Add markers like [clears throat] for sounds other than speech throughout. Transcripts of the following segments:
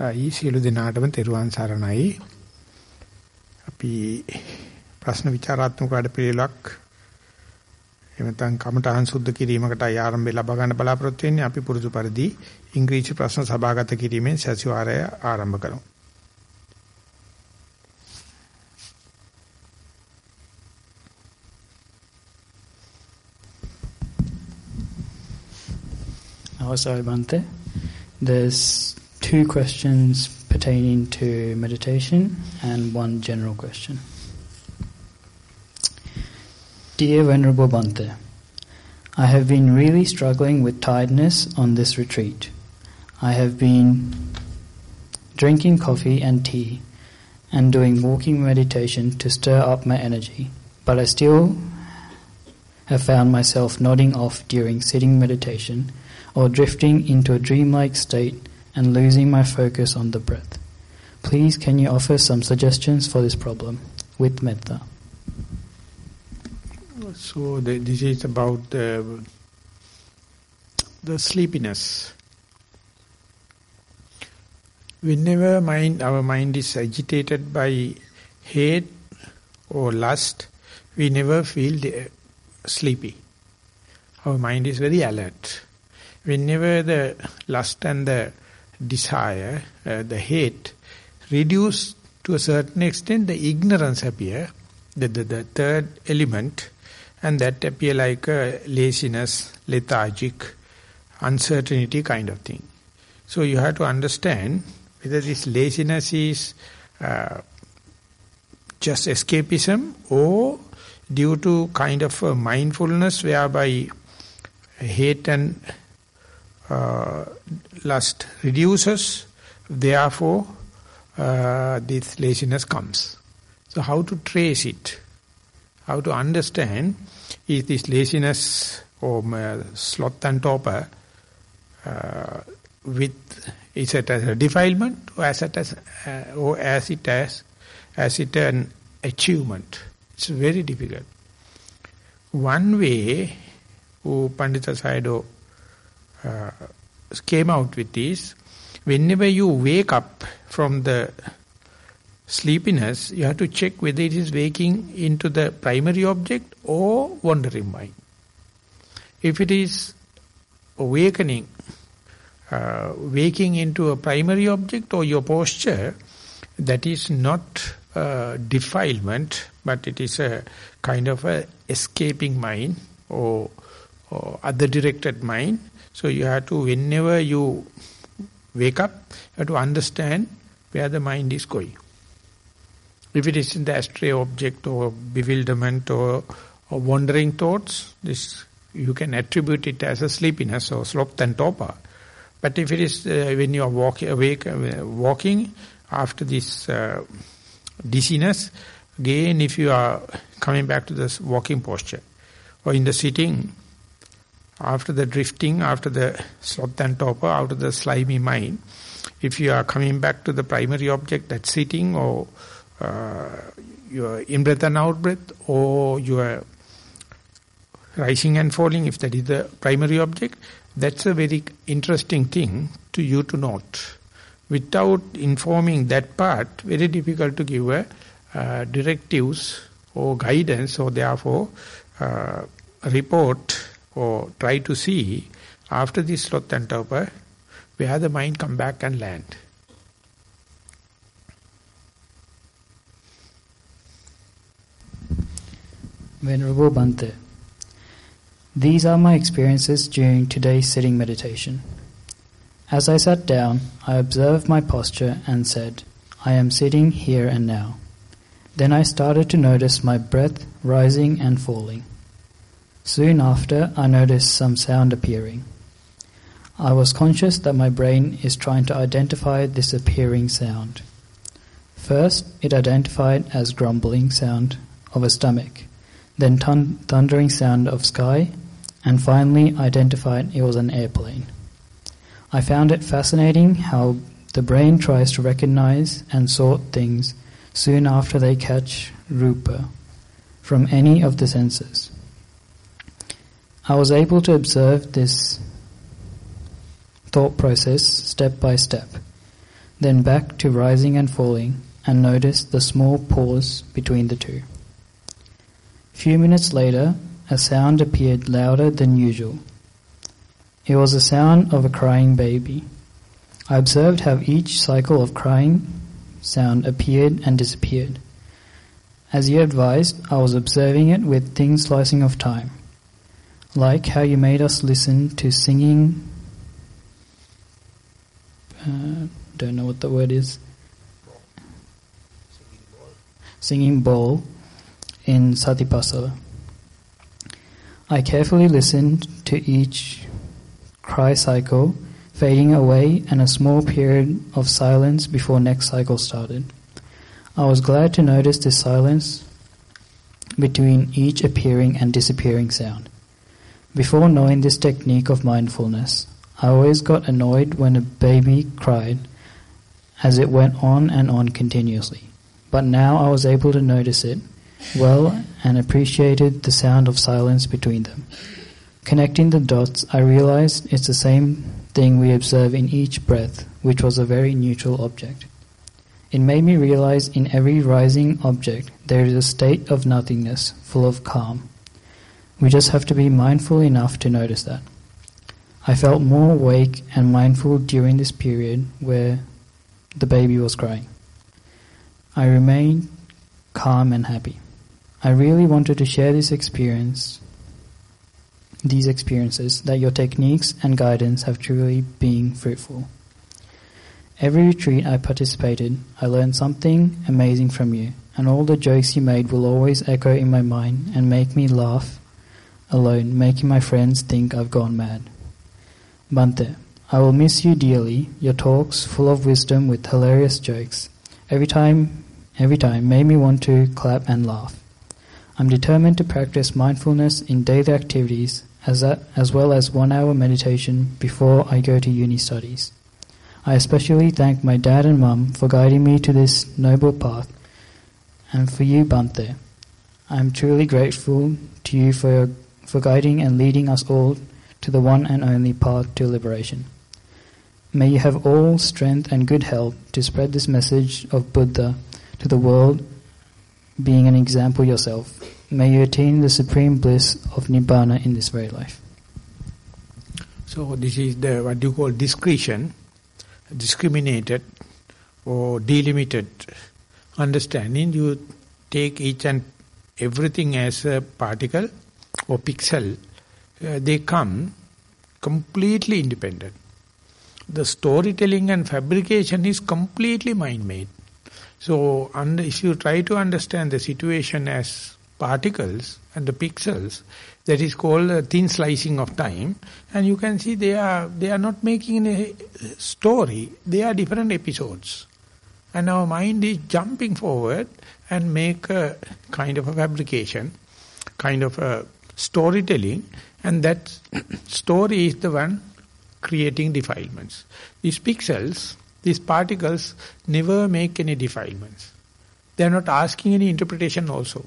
ඊ සියලු දෙනාටම තෙරුවන් සරණයි. අපි ප්‍රශ්න විචාරාත්මක වැඩ පිළිලක් එමෙතන් කමටහන් සුද්ධ කිරීමකට ආරම්භය ලබා ගන්න බලාපොරොත්තු වෙන්නේ අපි පුරුදු පරිදි ඉංග්‍රීසි ප්‍රශ්න සභාගත කිරීමෙන් සතිವಾರය ආරම්භ කරමු. අවසරයි බන්තේ there's two questions pertaining to meditation and one general question. Dear Venerable Bhante, I have been really struggling with tiredness on this retreat. I have been drinking coffee and tea and doing walking meditation to stir up my energy, but I still have found myself nodding off during sitting meditation or drifting into a dreamlike state and losing my focus on the breath. Please, can you offer some suggestions for this problem with metta? So the, this is about the, the sleepiness. Whenever mind, our mind is agitated by hate or lust, we never feel the, uh, sleepy. Our mind is very alert. Whenever the lust and the desire, uh, the hate, reduce to a certain extent, the ignorance appear, the, the, the third element, and that appear like a laziness, lethargic, uncertainty kind of thing. So you have to understand whether this laziness is uh, just escapism or due to kind of mindfulness whereby hate and uh, lust reduces, therefore uh, this laziness comes. So how to trace it? How to understand is this laziness or uh, sloth and torpor uh, with is it as a defilement or as it as uh, or as it as as it an achievement? It's very difficult. One way, who Pandita Sayadaw uh, came out with this, whenever you wake up from the sleepiness, you have to check whether it is waking into the primary object or wandering mind. If it is awakening, uh, waking into a primary object or your posture, that is not uh, defilement, but it is a kind of a escaping mind or, or other directed mind, so you have to, whenever you wake up, you have to understand where the mind is going. If it is in the astray object or bewilderment or, or wandering thoughts, this you can attribute it as a sleepiness or sloth and torpor. But if it is uh, when you are walk, awake, uh, walking after this uh, dizziness, again if you are coming back to this walking posture or in the sitting, after the drifting, after the sloth and out of the slimy mind, if you are coming back to the primary object that's sitting or uh, your in-breath and out-breath or your rising and falling, if that is the primary object, that's a very interesting thing to you to note. Without informing that part, very difficult to give a uh, directives or guidance or therefore uh, report or try to see after this sloth and torpor where the mind come back and land. Venerable Bhante, these are my experiences during today's sitting meditation. As I sat down, I observed my posture and said, I am sitting here and now. Then I started to notice my breath rising and falling. Soon after, I noticed some sound appearing. I was conscious that my brain is trying to identify this appearing sound. First, it identified as grumbling sound of a stomach, then thun- thundering sound of sky, and finally identified it was an airplane. I found it fascinating how the brain tries to recognize and sort things soon after they catch rupa from any of the senses. I was able to observe this thought process step by step. then back to rising and falling, and noticed the small pause between the two. A Few minutes later, a sound appeared louder than usual. It was the sound of a crying baby. I observed how each cycle of crying sound appeared and disappeared. As you advised, I was observing it with thin slicing of time, like how you made us listen to singing. Uh, don't know what the word is. Singing bowl in Satipasala. I carefully listened to each cry cycle fading away and a small period of silence before next cycle started. I was glad to notice the silence between each appearing and disappearing sound. Before knowing this technique of mindfulness, I always got annoyed when a baby cried as it went on and on continuously. But now I was able to notice it well and appreciated the sound of silence between them. Connecting the dots, I realized it's the same thing we observe in each breath, which was a very neutral object. It made me realize in every rising object there is a state of nothingness, full of calm. We just have to be mindful enough to notice that. I felt more awake and mindful during this period where the baby was crying. I remained calm and happy. I really wanted to share this experience these experiences that your techniques and guidance have truly been fruitful. Every retreat I participated, I learned something amazing from you, and all the jokes you made will always echo in my mind and make me laugh alone, making my friends think I've gone mad. Bante, I will miss you dearly, your talks full of wisdom with hilarious jokes. Every time, every time made me want to clap and laugh. I'm determined to practice mindfulness in daily activities as, as well as one hour meditation before I go to uni studies. I especially thank my dad and mum for guiding me to this noble path, and for you, Bante. I am truly grateful to you for, your, for guiding and leading us all to the one and only path to liberation. May you have all strength and good health to spread this message of Buddha to the world, being an example yourself. May you attain the supreme bliss of Nibbana in this very life. So this is the what you call discretion, discriminated or delimited understanding. You take each and everything as a particle or pixel. Uh, they come completely independent. The storytelling and fabrication is completely mind-made. So if you try to understand the situation as particles and the pixels that is called a thin slicing of time and you can see they are they are not making a story they are different episodes and our mind is jumping forward and make a kind of a fabrication kind of a storytelling and that story is the one creating defilements these pixels these particles never make any defilements they are not asking any interpretation also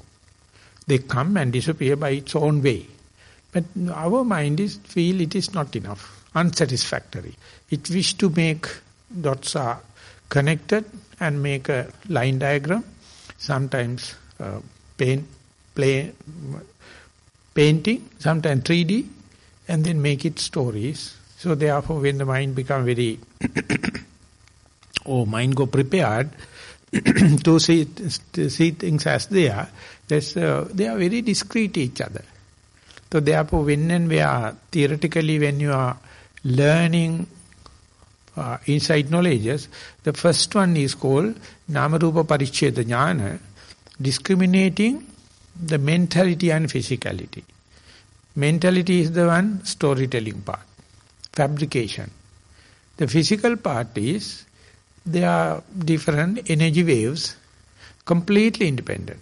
they come and disappear by its own way. But our mind is feel it is not enough, unsatisfactory. It wish to make dots are connected and make a line diagram. Sometimes uh, paint, play, painting, sometimes 3D, and then make it stories. So therefore, when the mind become very, [coughs] oh, mind go prepared [coughs] to see, to see things as they are, that's, uh, they are very discreet each other. So therefore, when and where, theoretically, when you are learning uh, inside knowledges, the first one is called Namarupa Paricheda Jnana, discriminating the mentality and physicality. Mentality is the one storytelling part, fabrication. The physical part is, they are different energy waves, completely independent.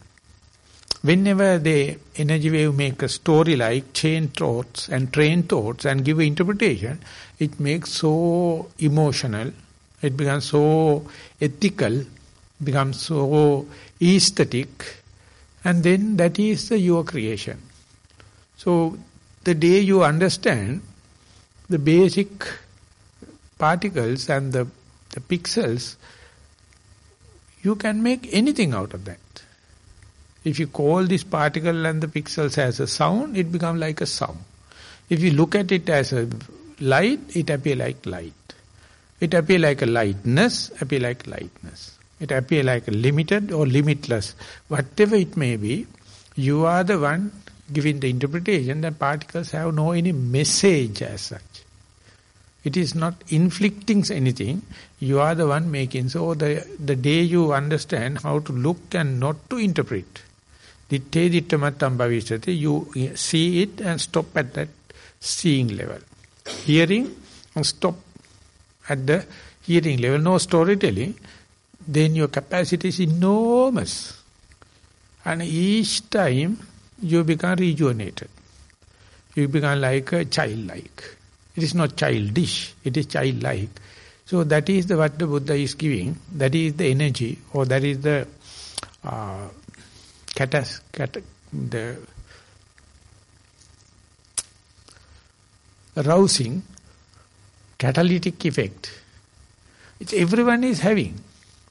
Whenever the energy wave make a story like chain thoughts and train thoughts and give interpretation, it makes so emotional, it becomes so ethical, becomes so aesthetic, and then that is the your creation. So the day you understand the basic particles and the the pixels, you can make anything out of that. If you call this particle and the pixels as a sound, it becomes like a sound. If you look at it as a light, it appear like light. It appear like a lightness, appear like lightness. It appear like limited or limitless. Whatever it may be, you are the one giving the interpretation that particles have no any message as such. It is not inflicting anything. You are the one making. So the, the day you understand how to look and not to interpret, ditte dittamattam bhavishyati, you see it and stop at that seeing level. Hearing and stop at the hearing level. No storytelling. Then your capacity is enormous. And each time you become rejuvenated. You become like a childlike. It is not childish, it is childlike. So that is the, what the Buddha is giving. That is the energy or that is the uh, catas, cat, the arousing catalytic effect. It's everyone is having,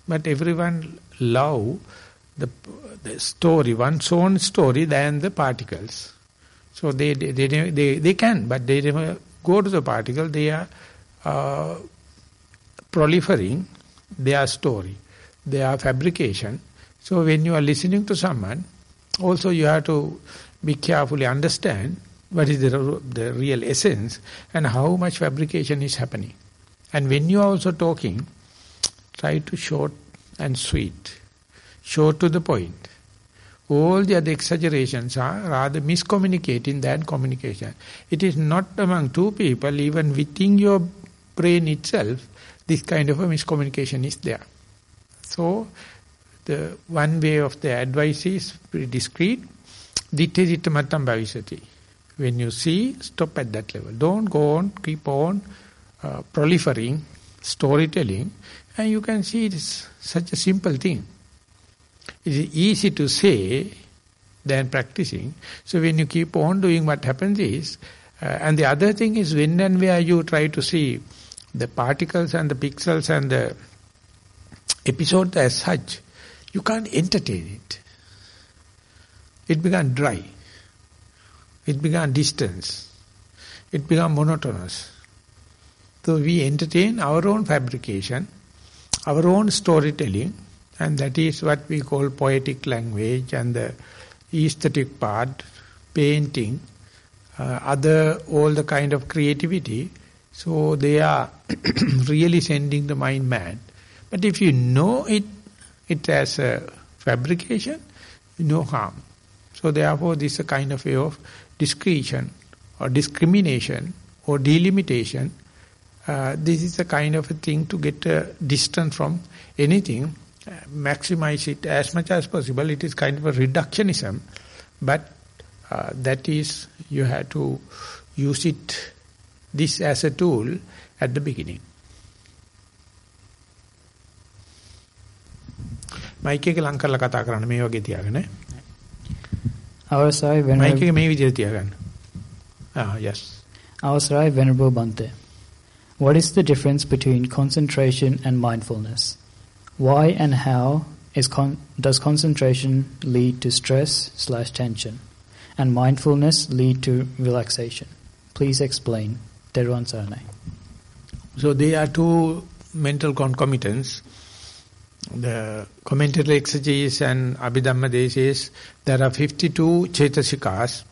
but everyone love the, the story, one's own story than the particles. So they, they, they, they, they can, but they never go to the particle, they are uh, proliferating their story, their fabrication. So when you are listening to someone, also you have to be carefully understand what is the, the real essence and how much fabrication is happening. And when you are also talking, try to short and sweet, short to the point. All the other exaggerations are rather miscommunicating than communication. It is not among two people, even within your brain itself, this kind of a miscommunication is there. So, the one way of the advice is pretty discreet. Ditte ditte mattam bhavisati. When you see, stop at that level. Don't go on, keep on uh, proliferating, storytelling, and you can see it is such a simple thing. It is easy to say than practicing. So when you keep on doing what happens is, uh, and the other thing is when and where you try to see the particles and the pixels and the episode as such, you can't entertain it. It becomes dry. It becomes distance. It becomes monotonous. So we entertain our own fabrication, our own storytelling, and that is what we call poetic language and the aesthetic part, painting, uh, other, all the kind of creativity. So they are [clears throat] really sending the mind mad. But if you know it, it as a fabrication, no harm. So therefore this is a kind of way of discretion or discrimination or delimitation. Uh, this is a kind of a thing to get uh, distant from anything maximize it as much as possible. It is kind of a reductionism, but uh, that is, you have to use it, this as a tool at the beginning. Mike එක ලං කරලා කතා කරන්න මේ වගේ තියාගෙන අවසරයි වෙනරබල් mic එක මේ විදිහට තියාගන්න ah yes අවසරයි venerable bante what is the difference between concentration and mindfulness why and how con does concentration lead to stress slash tension, and mindfulness lead to relaxation? Please explain. Teruan Sarnai. So they are two mental concomitants. The commentary exegesis and Abhidhamma says there are 52 chetasikas.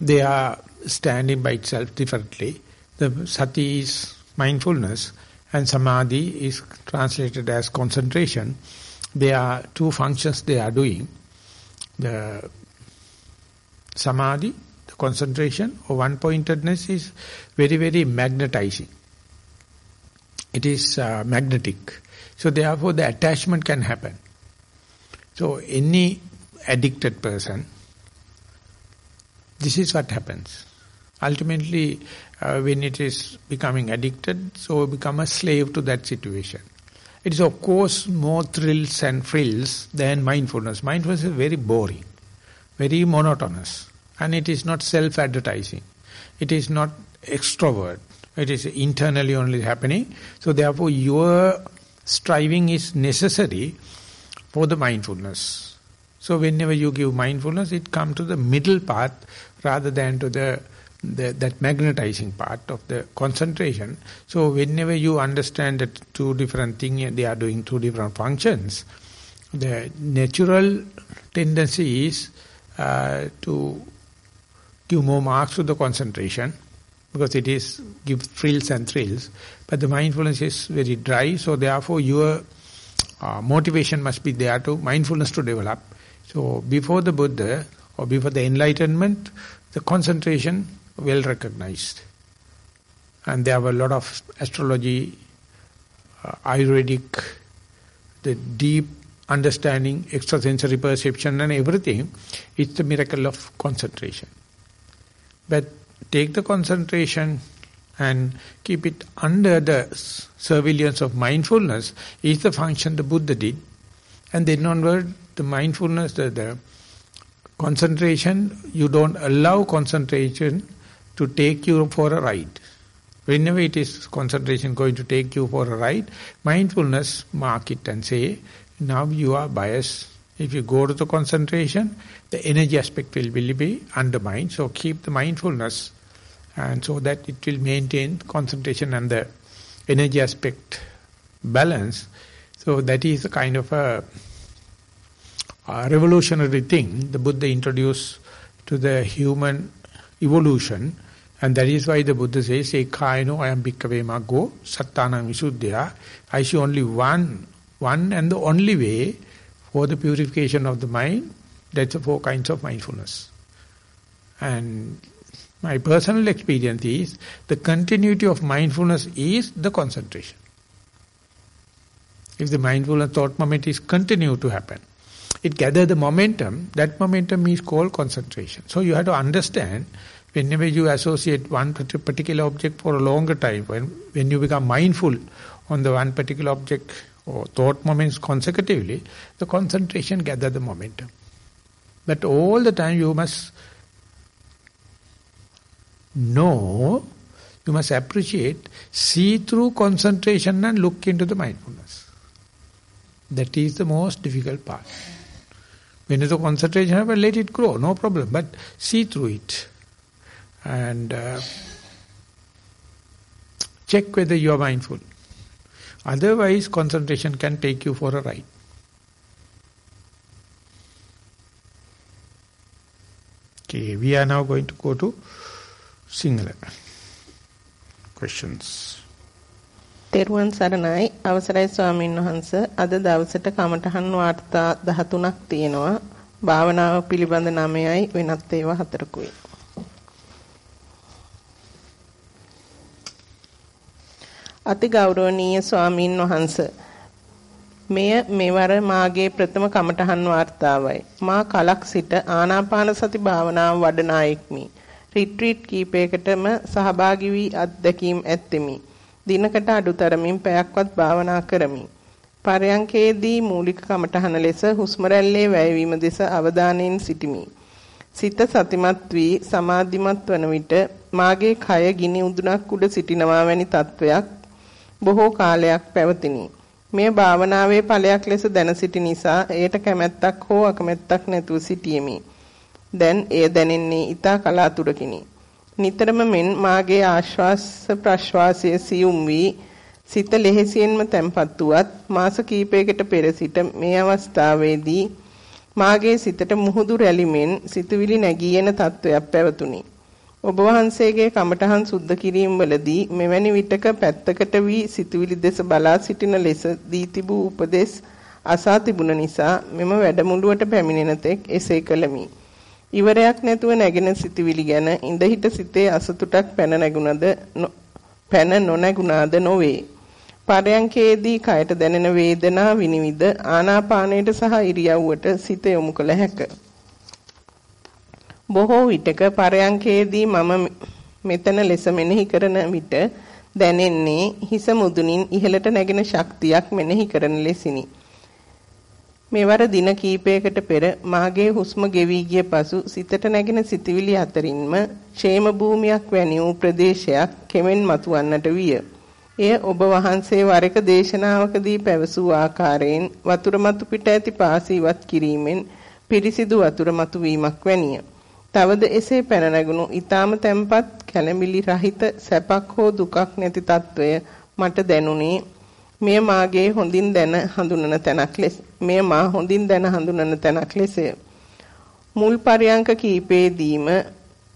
They are standing by itself differently. The sati is mindfulness and samadhi is translated as concentration. There are two functions they are doing. The samadhi, the concentration or one-pointedness is very, very magnetizing. It is uh, magnetic. So therefore the attachment can happen. So any addicted person, this is what happens. Ultimately, uh, when it is becoming addicted, so become a slave to that situation. It is of course more thrills and frills than mindfulness. Mindfulness is very boring, very monotonous, and it is not self-advertising. It is not extrovert. It is internally only happening. So therefore your striving is necessary for the mindfulness. So whenever you give mindfulness, it comes to the middle path rather than to the, the that magnetizing part of the concentration. So whenever you understand that two different things, they are doing two different functions, the natural tendency is uh, to give more marks to the concentration because it is give frills and thrills. But the mindfulness is very dry, so therefore your uh, motivation must be there to mindfulness to develop. So before the Buddha or before the enlightenment, the concentration well recognized. And there were a lot of astrology, uh, Ayurvedic, the deep understanding, extrasensory perception and everything. It's the miracle of concentration. But take the concentration and keep it under the surveillance of mindfulness is the function the Buddha did. And then onward, the mindfulness, the, the concentration, you don't allow concentration to take you for a ride. Whenever it is concentration going to take you for a ride, mindfulness mark it and say, now you are biased. If you go to the concentration, the energy aspect will, will be undermined. So keep the mindfulness and so that it will maintain concentration and the energy aspect balance. So that is a kind of a, a revolutionary thing the Buddha introduced to the human evolution and that is why the Buddha says, Ekayano ayam bhikkave maggo sattanam visuddhya. I see only one, one and the only way for the purification of the mind. That's the four kinds of mindfulness. And my personal experience is the continuity of mindfulness is the concentration. If the mindfulness thought moment is continue to happen, it gather the momentum, that momentum is called concentration. So you have to understand whenever you associate one particular object for a longer time, when, when you become mindful on the one particular object or thought moments consecutively, the concentration gather the momentum. But all the time you must know, you must appreciate, see through concentration and look into the mindfulness. That is the most difficult part. When the concentration happens, let it grow, no problem, but see through it and uh, check whether you are mindful. Otherwise, concentration can take you for a ride. Okay, we are now going to go to single Questions? තෙරුවන් සරණයි අවසරයි ස්වාමීන් වහන්ස අද දවසට කමඨහන් වාර්තා 13ක් තියෙනවා භාවනාව පිළිබඳ 9යි වෙනත් ඒවා 4කුයි අතිගෞරවනීය ස්වාමින් වහන්ස. මෙය මෙවර මාගේ ප්‍රථම කමඨහන් වார்த்தාවයි මා කලක් සිට ආනාපාන සති භාවනාව වඩන අයෙක්මි. රිට්‍රීට් කීපයකටම සහභාගී වී අත්දැකීම් ඇත්تمي දිනකට අඩුතරමින් පැයක්වත් භාවනා කරමි. පරයන්කේදී මූලික කමඨහන ලෙස හුස්ම රැල්ලේ වැයවීම දෙස අවධානයෙන් සිටිමි. සිත සතිමත් වී සමාධිමත් වන විට මාගේ කය ගිනි උඳුනක් උඩ සිටිනවා වැනි තත්වයක් බොහෝ කාලයක් පැවතිනි. මේ භාවනාවේ ඵලයක් ලෙස දැන සිටි නිසා එයට කැමැත්තක් හෝ අකමැත්තක් නැතුව සිටියෙමි. දැන් එය දැනෙන්නේ ඊතා කලාතුරකිනි. නිතරම මෙන් මාගේ ආශ්වාස ප්‍රශ්වාසය සියුම් වී සිත ලෙහෙසියෙන්ම තැම්පත් වුවත් මාස කිහිපයකට පෙර සිට මේ අවස්ථාවේදී මාගේ සිතට මුහුදු රැලිමෙන් සිතුවිලි නැගී එන තත්වයක් පැවතුණි. ඔබ වහන්සේගේ කමඨහන් සුද්ධ කිරීම වලදී මෙවැනි විටක පැත්තකට වී සිතුවිලි දෙස බලා සිටින ලෙස දී තිබූ උපදෙස් අසා තිබුණ නිසා මෙම වැඩමුළුවට පැමිණෙන තෙක් එසේ කළමි. ඉවරයක් නැතුව නැගෙන සිටිවිලි ගැන ඉඳ හිට සිතේ අසතුටක් පැන නැගුණද පැන නොනැගුණාද නොවේ. පරයන්කේදී කයට දැනෙන වේදනා විනිවිද ආනාපානයට සහ ඉරියව්වට සිත යොමු කළ හැක. බොහෝ විටක පරයන්කේදී මම මෙතන ලෙස මෙනෙහි කරන විට දැනෙන්නේ හිස මුදුනින් ඉහළට නැගෙන ශක්තියක් මෙනෙහි කරන ලෙසිනි. මෙවර දින කීපයකට පෙර මාගේ හුස්ම ගෙවි ගිය පසු සිතට නැගෙන සිතවිලි අතරින්ම ക്ഷേම භූමියක් වැනි වූ ප්‍රදේශයක් කෙමෙන් මතුවන්නට විය. එය ඔබ වහන්සේ වර එක දේශනාවකදී පැවසූ ආකාරයෙන් වතුර මතු පිට ඇති පාසී ඉවත් කිරීමෙන් පිරිසිදු වතුර මතු වීමක් වැනිය. තවද එසේ පැන නැගුණු ඊටාම තැම්පත් කැළඹිලි රහිත සැපක් හෝ දුකක් නැති తত্ত্বය මට දැනුනි. මෙය මාගේ හොඳින් දැන හඳුනන තැනක් ලෙස මෙය මා හොඳින් දැන හඳුනන තැනක් ලෙසය. මුල් පරියංක කීපේදීම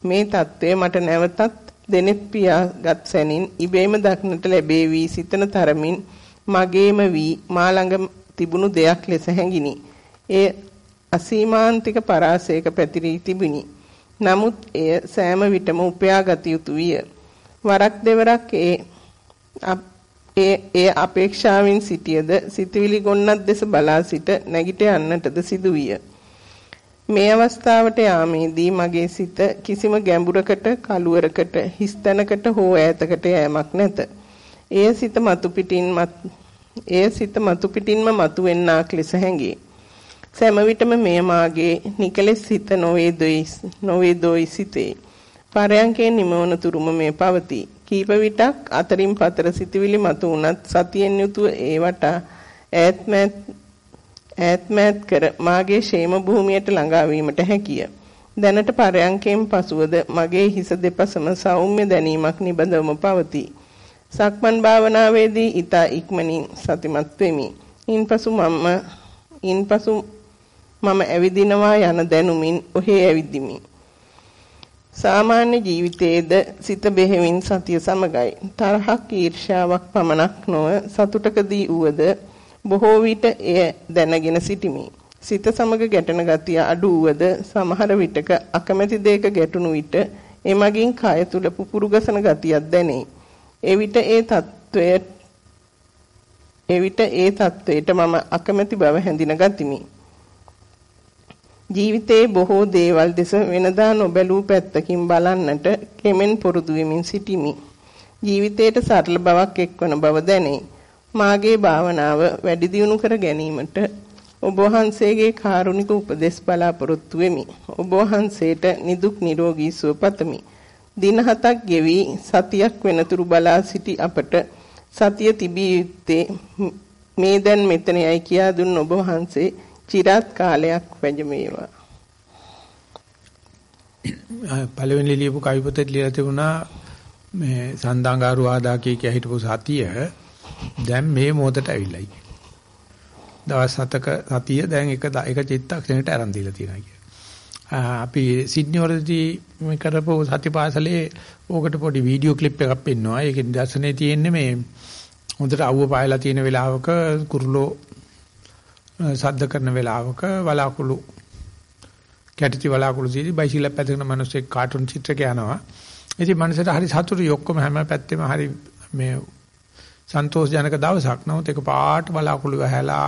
මේ తত্ত্বය මට නැවතත් දෙනෙත් පියාගත් සැනින් ඉබේම දක්නට ලැබේවි සිතන තරමින් මගේම වී මා ළඟ තිබුණු දෙයක් ලෙස හැඟිනි. ඒ අසීමාන්තික පරාසයක පැතිරී තිබුණි. නමුත් එය සෑම විටම උපයාගත යුතු විය. වරක් දෙවරක් ඒ ඒ ඒ අපේක්ෂාවෙන් සිටියද සිතවිලි ගොන්නක් දෙස බලා සිට නැගිට යන්නටද සිදුවිය. මේ අවස්ථාවට යාමේදී මගේ සිත කිසිම ගැඹුරකට කලුවරකට හිස්තැනකට හෝ ඈතකට යෑමක් නැත. එය සිත මතු පිටින් එය සිත මතු පිටින්ම මතුවෙන්නාක් ලෙස හැඟේ. සෑම විටම මෙය මාගේ නිකලෙස් සිත නොවේ දොයි නොවේ දොයි සිතේ. පරයන්කේ නිමවන තුරුම මේ පවතී. කීප විටක් අතරින් පතර සිටිවිලි මතු වුණත් සතියෙන් යුතුව ඒවට ඈත්මත් ඈත්මත් කර මාගේ ෂේම භූමියට ළඟා වීමට හැකිය. දැනට පරයන්කෙන් පසුවද මගේ හිස දෙපසම සෞම්‍ය දැනීමක් නිබඳවම පවතී. සක්මන් භාවනාවේදී ඊතා ඉක්මනින් සතිමත් වෙමි. ඉන්පසු මම ඉන්පසු මම ඇවිදිනවා යන දැනුමින් ඔහේ ඇවිදිමි. සාමාන්‍ය ජීවිතයේද සිත බෙහෙවින් සතිය සමගයි. තරහක් ඊර්ෂ්‍යාවක් පමණක් නොව සතුටකදී වූද බොහෝ විට එය දැනගෙන සිටිමි. සිත සමග ගැටෙන ගතිය අඩු වූද සමහර විටක අකමැති දෙයක ගැටුණු විට එමගින් කය තුල පුපුරු ගසන ගතියක් දැනේ. එවිට ඒ తත්වය එවිට ඒ తත්වයට මම අකමැති බව හැඳින ගතිමි. ජීවිතයේ බොහෝ දේවල් දෙස වෙනදා නොබැලූ පැත්තකින් බලන්නට කෙමෙන් පුරුදු වෙමින් සිටිමි. ජීවිතයට සරල බවක් එක්වන බව දැනේ. මාගේ භාවනාව වැඩි දියුණු කර ගැනීමට ඔබ වහන්සේගේ කාරුණික උපදෙස් බලාපොරොත්තු වෙමි. ඔබ වහන්සේට නිදුක් නිරෝගී සුව පතමි. දින හතක් ගෙවි සතියක් වෙනතුරු බලා සිටි අපට සතිය තිබිය යුත්තේ මේ දැන් මෙතනයි කියා දුන් ඔබ වහන්සේ চিරාත් කාලයක් වැජමේවා. පළවෙනි ලියපු කවි පොතේ ලියලා තිබුණා මේ සන්දාංගාරු ආදා කිය කිය හිටපු සතිය දැන් මේ මොහොතට ඇවිල්ලායි. දවස් හතක සතිය දැන් එක එක චිත්තක්ෂණයට ආරම්භ දීලා තියෙනවා කිය. අපි සිඩ්නි වලදී මේ කරපු සතිපාසලේ ඕකට පොඩි වීඩියෝ ක්ලිප් එකක් පෙන්වනවා. ඒකේ දර්ශනේ තියෙන්නේ මේ හොඳට අවුව පායලා තියෙන වෙලාවක කුරුලෝ සද්ද කරන වෙලාවක වලාකුළු කැටිති වලාකුළු සීදි බයිසිකල් පැදගෙන මිනිස්සෙක් කාටුන් චිත්‍රක යනවා. ඉතින් මනසට හරි සතුටුයි ඔක්කොම හැම පැත්තෙම හරි මේ සන්තෝෂජනක දවසක්. නමුත් ඒක පාට වලාකුළු වැහැලා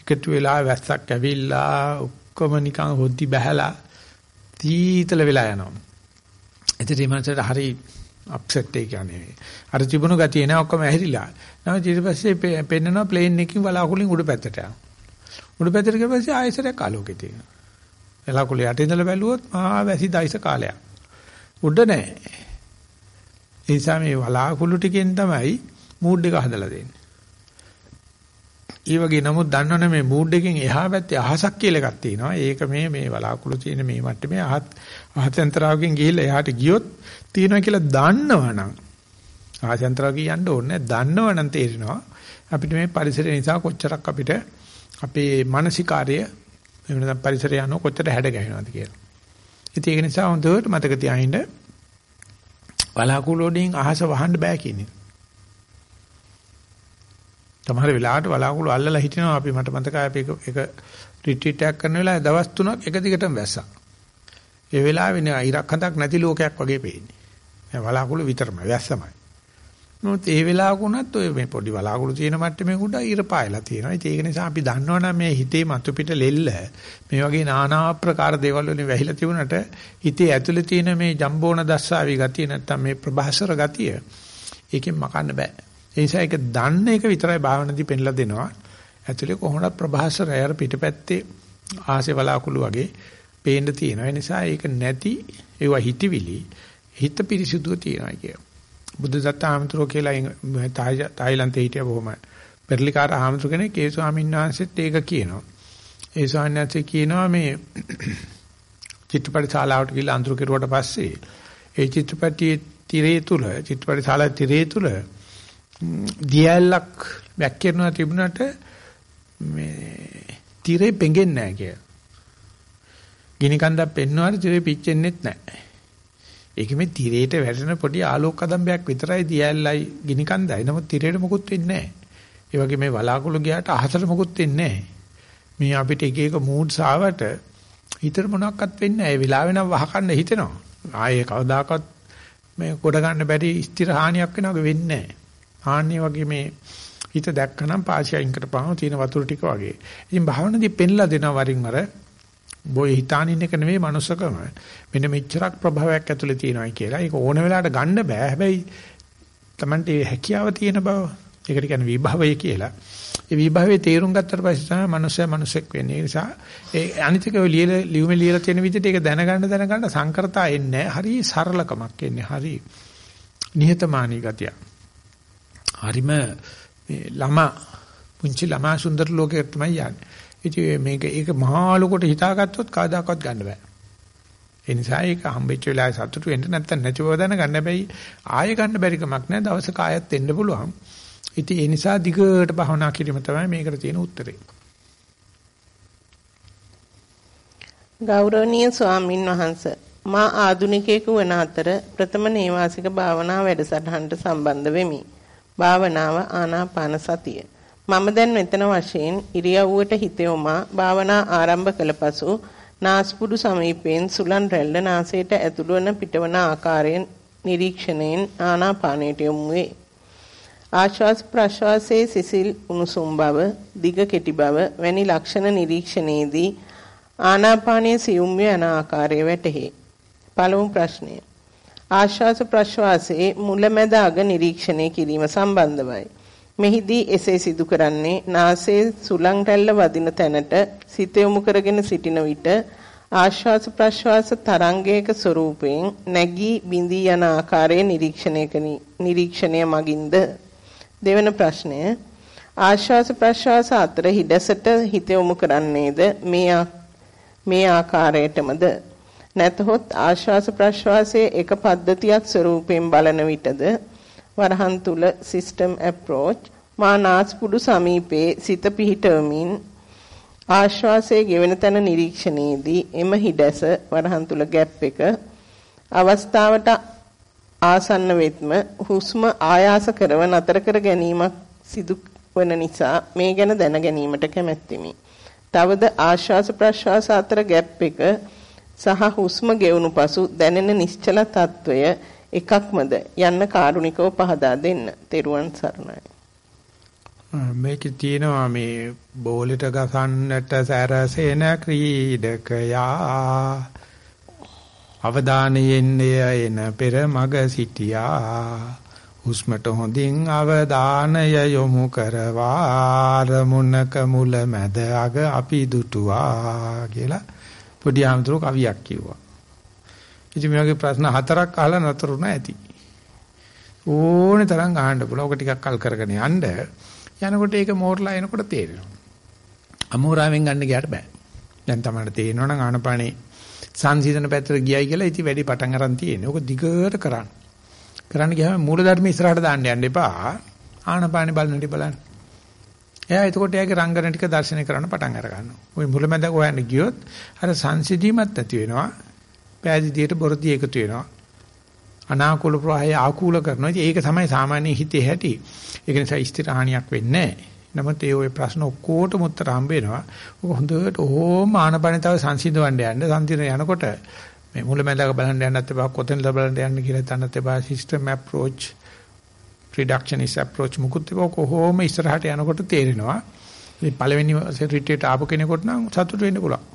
එකතු වෙලා වැස්සක් ඇවිල්ලා ඔක්කොම නිකන් හොද්දි බහැලා තීතල වෙලා යනවා. ඉතින් මනසට හරි අප්සෙට් එක කියන්නේ. අර තිබුණු ගතිය නෑ ඔක්කොම ඇහිරිලා. නමුත් ඊට පස්සේ පෙන්නනවා ප්ලේන් එකකින් වලාකුළුෙන් උඩ පැත්තට යනවා. උඩ පැත්තට ගිය පස්සේ ආයෙසරයක් ආලෝකේ තියෙනවා. එලකුල යට ඉඳලා බැලුවොත් මහා වැසි දයිස කාලයක්. උඩ නැහැ. ඒ නිසා මේ වලාකුළු ටිකෙන් තමයි මූඩ් එක හදලා දෙන්නේ. ඒ වගේ නමුත් දන්නවනේ මේ මූඩ් එකෙන් එහා පැත්තේ අහසක් කියලා එකක් තියෙනවා. ඒක මේ මේ වලාකුළු තියෙන මේ මට්ටමේ අහත් අහතෙන්තරාවකින් ගිහිල්ලා එහාට ගියොත් තියෙනවා කියලා දන්නවනම් ආසෙන්තරාව කියන්න ඕනේ. දන්නවනම් තේරෙනවා අපිට මේ පරිසරය නිසා කොච්චරක් අපිට අපේ මානසිකාර්ය එහෙම නැත්නම් පරිසරය යන කොච්චර හැඩ ගැහෙනවද කියලා. ඉතින් ඒක නිසා හොඳට මතක තියාගන්න වලාකුළු වලින් අහස වහන්න බෑ කියන්නේ. තමහර වෙලාවට වලාකුළු අල්ලලා හිටිනවා අපි මට මතකයි අපි එක රිට්‍රීට් එකක් කරන වෙලාවේ දවස් 3ක් එක දිගටම වැස්සා. ඒ වෙලාවේ නේ ඉරක් හඳක් නැති ලෝකයක් වගේ පේන්නේ. වලාකුළු විතරමයි වැස්සමයි. නමුත් ඒ වෙලාවකුණත් ඔය මේ පොඩි වලාකුළු තියෙන මට්ටමේ උඩ ඉර පායලා තියෙනවා. ඒක නිසා අපි දන්නවනම් මේ හිතේ මතු පිට ලෙල්ල මේ වගේ নানা ආකාර දේවල් වලින් වැහිලා තිබුණට හිතේ ඇතුලේ තියෙන මේ ජම්බෝන දස්සාවි ගතිය නැත්තම් මේ ප්‍රභාසර ගතිය ඒකෙන් මකන්න බෑ. ඒ නිසා ඒක දන්න එක විතරයි භාවනාදී පෙන්ලා දෙනවා. ඇතුලේ කොහොමද ප්‍රභාසරය අර පිටපැත්තේ ආසේ වලාකුළු වගේ පේන්න තියෙනවා. ඒ නිසා ඒක නැති ඒවා හිතවිලි හිත පිරිසුදුව තියෙනවා කිය. බුද්ධ දත්ත ආමතුරෝ කියලා තායිලන්තේ හිටිය බොහොම පෙරලිකාර ආමතුරු කෙනෙක් ඒ ස්වාමීන් වහන්සේත් ඒක කියනවා. ඒ ස්වාමීන් වහන්සේ කියනවා මේ [clears throat] චිත්‍රපට ශාලාවට ගිහලා අඳුරු කෙරුවට පස්සේ ඒ චිත්‍රපටියේ තිරේ තුල චිත්‍රපට ශාලාවේ තිරේ තුල දියැලක් වැක්කිරනවා තිබුණාට මේ තිරේ පෙඟෙන්නේ නැහැ කිය. ගිනි කන්දක් පෙන්වුවාට තිරේ පිච්චෙන්නෙත් නැහැ. ඒක මේ තිරේට වැටෙන පොඩි ආලෝක කදම්බයක් විතරයි දියැලයි ගිනි කන්දයි. නමුත් තිරේට මොකුත් වෙන්නේ නැහැ. ඒ වගේ මේ වලාකුළු ගියාට අහසට මොකුත් වෙන්නේ නැහැ. මේ අපිට එක එක මූඩ්ස් ආවට හිතට මොනවත් වෙන්නේ නැහැ. ඒ වෙලාවෙ නම් වහකන්න හිතෙනවා. ආයේ කවදාකවත් මේ කොට ගන්න බැරි ස්ථිර හානියක් වෙනවගේ වෙන්නේ නැහැ. හානිය වගේ මේ හිත දැක්කනම් පාසියෙන් කරපහම තියෙන වතුර ටික වගේ. ඉතින් භාවනාදී පෙන්ලා දෙනවා වරින් වර බොයි හිතානින් එක නෙවෙයි manussකම. මෙන්න මෙච්චරක් ප්‍රභාවයක් ඇතුලේ තියෙනවායි කියලා. ඒක ඕන වෙලාවට ගන්න බෑ. හැබැයි Tamante හැකියාව තියෙන බව. ඒකට කියන්නේ විභවය කියලා. ඒ විභවයේ තේරුම් ගත්තට පස්සේ තමයි මනුස්සයා මනුස්සෙක් වෙන්නේ. ඒ නිසා ඒ අනිතික ඔය ලියලා ලියුමේ ලියලා තියෙන විදිහට ඒක දැනගන්න දැනගන්න සංකරතා එන්නේ නැහැ. හරි සරලකමක් එන්නේ. හරි නිහතමානී ගතිය. හරිම මේ ළමා පුංචි ළමා සුන්දර ලෝකයකට තමයි යන්නේ. ඉතින් මේක ඒක මහා ලොකට හිතාගත්තොත් කවදාකවත් ගන්න බෑ. ඒ නිසා ඒක හම්බෙච්ච වෙලාවේ සතුටු වෙන්න නැත්තම් නැති බව දැනගන්න. හැබැයි ආයෙ ගන්න බැරි කමක් නැහැ. දවසක ආයෙත් එන්න පුළුවන්. ඉතින් ඒ නිසා දිගට භවනා කිරීම තමයි මේකට තියෙන උත්තරේ. ගෞරවනීය ස්වාමින් වහන්සේ මා ආදුනිකයෙකු වන අතර ප්‍රථම නේවාසික භාවනා වැඩසටහනට සම්බන්ධ වෙමි. භාවනාව ආනාපාන සතිය. මම දැන් මෙතන වශයෙන් ඉරියව්වට හිත යොමා භාවනා ආරම්භ කළ පසු නාස්පුඩු සමීපයෙන් සුලන් රැල්ල නාසයට ඇතුළු වන පිටවන ආකාරයෙන් නිරීක්ෂණයෙන් ආනාපානයට යොමු වේ. ආශ්වාස ප්‍රශ්වාසයේ සිසිල් උණුසුම් බව, දිග කෙටි බව වැනි ලක්ෂණ නිරීක්ෂණයේදී ආනාපානයේ සියුම් යන ආකාරය වැටහි. පළමු ප්‍රශ්නය. ආශ්වාස ප්‍රශ්වාසයේ මුලැමැද අග නිරීක්ෂණය කිරීම සම්බන්ධවයි. මෙහිදී එසේ සිදු කරන්නේ නාසයේ සුලං රැල්ල වදින තැනට සිත යොමු කරගෙන සිටින විට ආශ්වාස ප්‍රශ්වාස තරංගයක ස්වરૂපයෙන් නැගී බිඳී යන ආකාරය නිරීක්ෂණය නිරීක්ෂණය මගින්ද? දෙවන ප්‍රශ්නය. ආශ්වාස ප්‍රශ්වාස අතර හිඩසට හිත යොමු කරන්නේද? මේ මේ ආකාරයටමද? නැතහොත් ආශ්වාස ප්‍රශ්වාසයේ එක පද්ධතියක් ස්වරූපයෙන් බලන විටද? වරහන් තුල සිස්ටම් ඇප්‍රෝච් මා නාස්පුඩු සමීපයේ සිත පිහිටවමින් ආශ්වාසයේ ගෙවෙන තැන නිරීක්ෂණයේදී එම හිඩැස වරහන් තුල ગેප් එක අවස්ථාවට ආසන්න වෙත්ම හුස්ම ආයාස කරවන අතර කර ගැනීමක් සිදු වන නිසා මේ ගැන දැන ගැනීමට කැමැත්තෙමි. තවද ආශ්වාස ප්‍රශ්වාස අතර ગેප් එක සහ හුස්ම ගෙවුණු පසු දැනෙන නිශ්චල తত্ত্বය එකක්මද යන්න කාරුණිකව පහදා දෙන්න. තෙරුවන් සරණයි. මේකේ තියෙනවා මේ බෝලෙට ගසන්නට සැරසෙන ක්‍රීඩකයා අවධානයෙන් එන පෙර මග සිටියා හුස්මට හොඳින් අවධානය යොමු කරවා රමුණක මුල මැද අග අපි දුටුවා කියලා පොඩි ආමතුරු කවියක් කිව්වා. ඉතින් මේ වගේ ප්‍රශ්න හතරක් අහලා නතරුණා ඇති. ඕනේ තරම් අහන්න පුළුවන්. ඔක ටිකක් කල් කරගෙන යන්න. යනකොට ඒක මෝරලා එනකොට තේරෙනවා. අමෝරාවෙන් ගන්න ගියාට බෑ. දැන් තමයි තේරෙනවා නම් ආනපානේ සංසිඳන පැත්තට ගියයි කියලා ඉතින් වැඩි පටන් අරන් තියෙන්නේ. ඕක දිගට කරන්න. කරන්න ගියාම මූලධර්ම ඉස්සරහට දාන්න යන්න එපා. ආනපානේ බලන්න ඉඳි බලන්න. එයා එතකොට එයාගේ රංගන ටික දර්ශනය කරන්න පටන් අර ගන්නවා. ওই මුලමැද හොයන්න ගියොත් අර සංසිඳීමක් ඇති වෙනවා. පෑදීදියට බොරදී එකතු වෙනවා. අනාකූල ප්‍රවාහය ආකූල කරනවා. ඉතින් ඒක තමයි සාමාන්‍ය හිතේ හැටි. ඒක නිසා ස්ථිර හානියක් වෙන්නේ නැහැ. නමුත් ඒ ওই ප්‍රශ්න ඔක්කොටම උත්තර හම්බ වෙනවා. ඔක හොඳට ඕම ආනපනතාව සංසිඳවන්න යන්න. සංසිඳන යනකොට මේ මුලැමැදක බලන්න යන්නත් එපා, කොතනද බලන්න යන්න කියලා තනත් එපා. සිස්ටම් අප්‍රෝච්, රිඩක්ෂනිස් අප්‍රෝච් මුකුත් එපා. කොහොම ඉස්සරහට යනකොට තේරෙනවා. මේ පළවෙනි රිට්‍රීට් ආපු කෙනෙකුට නම් සතුට වෙන්න පුළුවන්.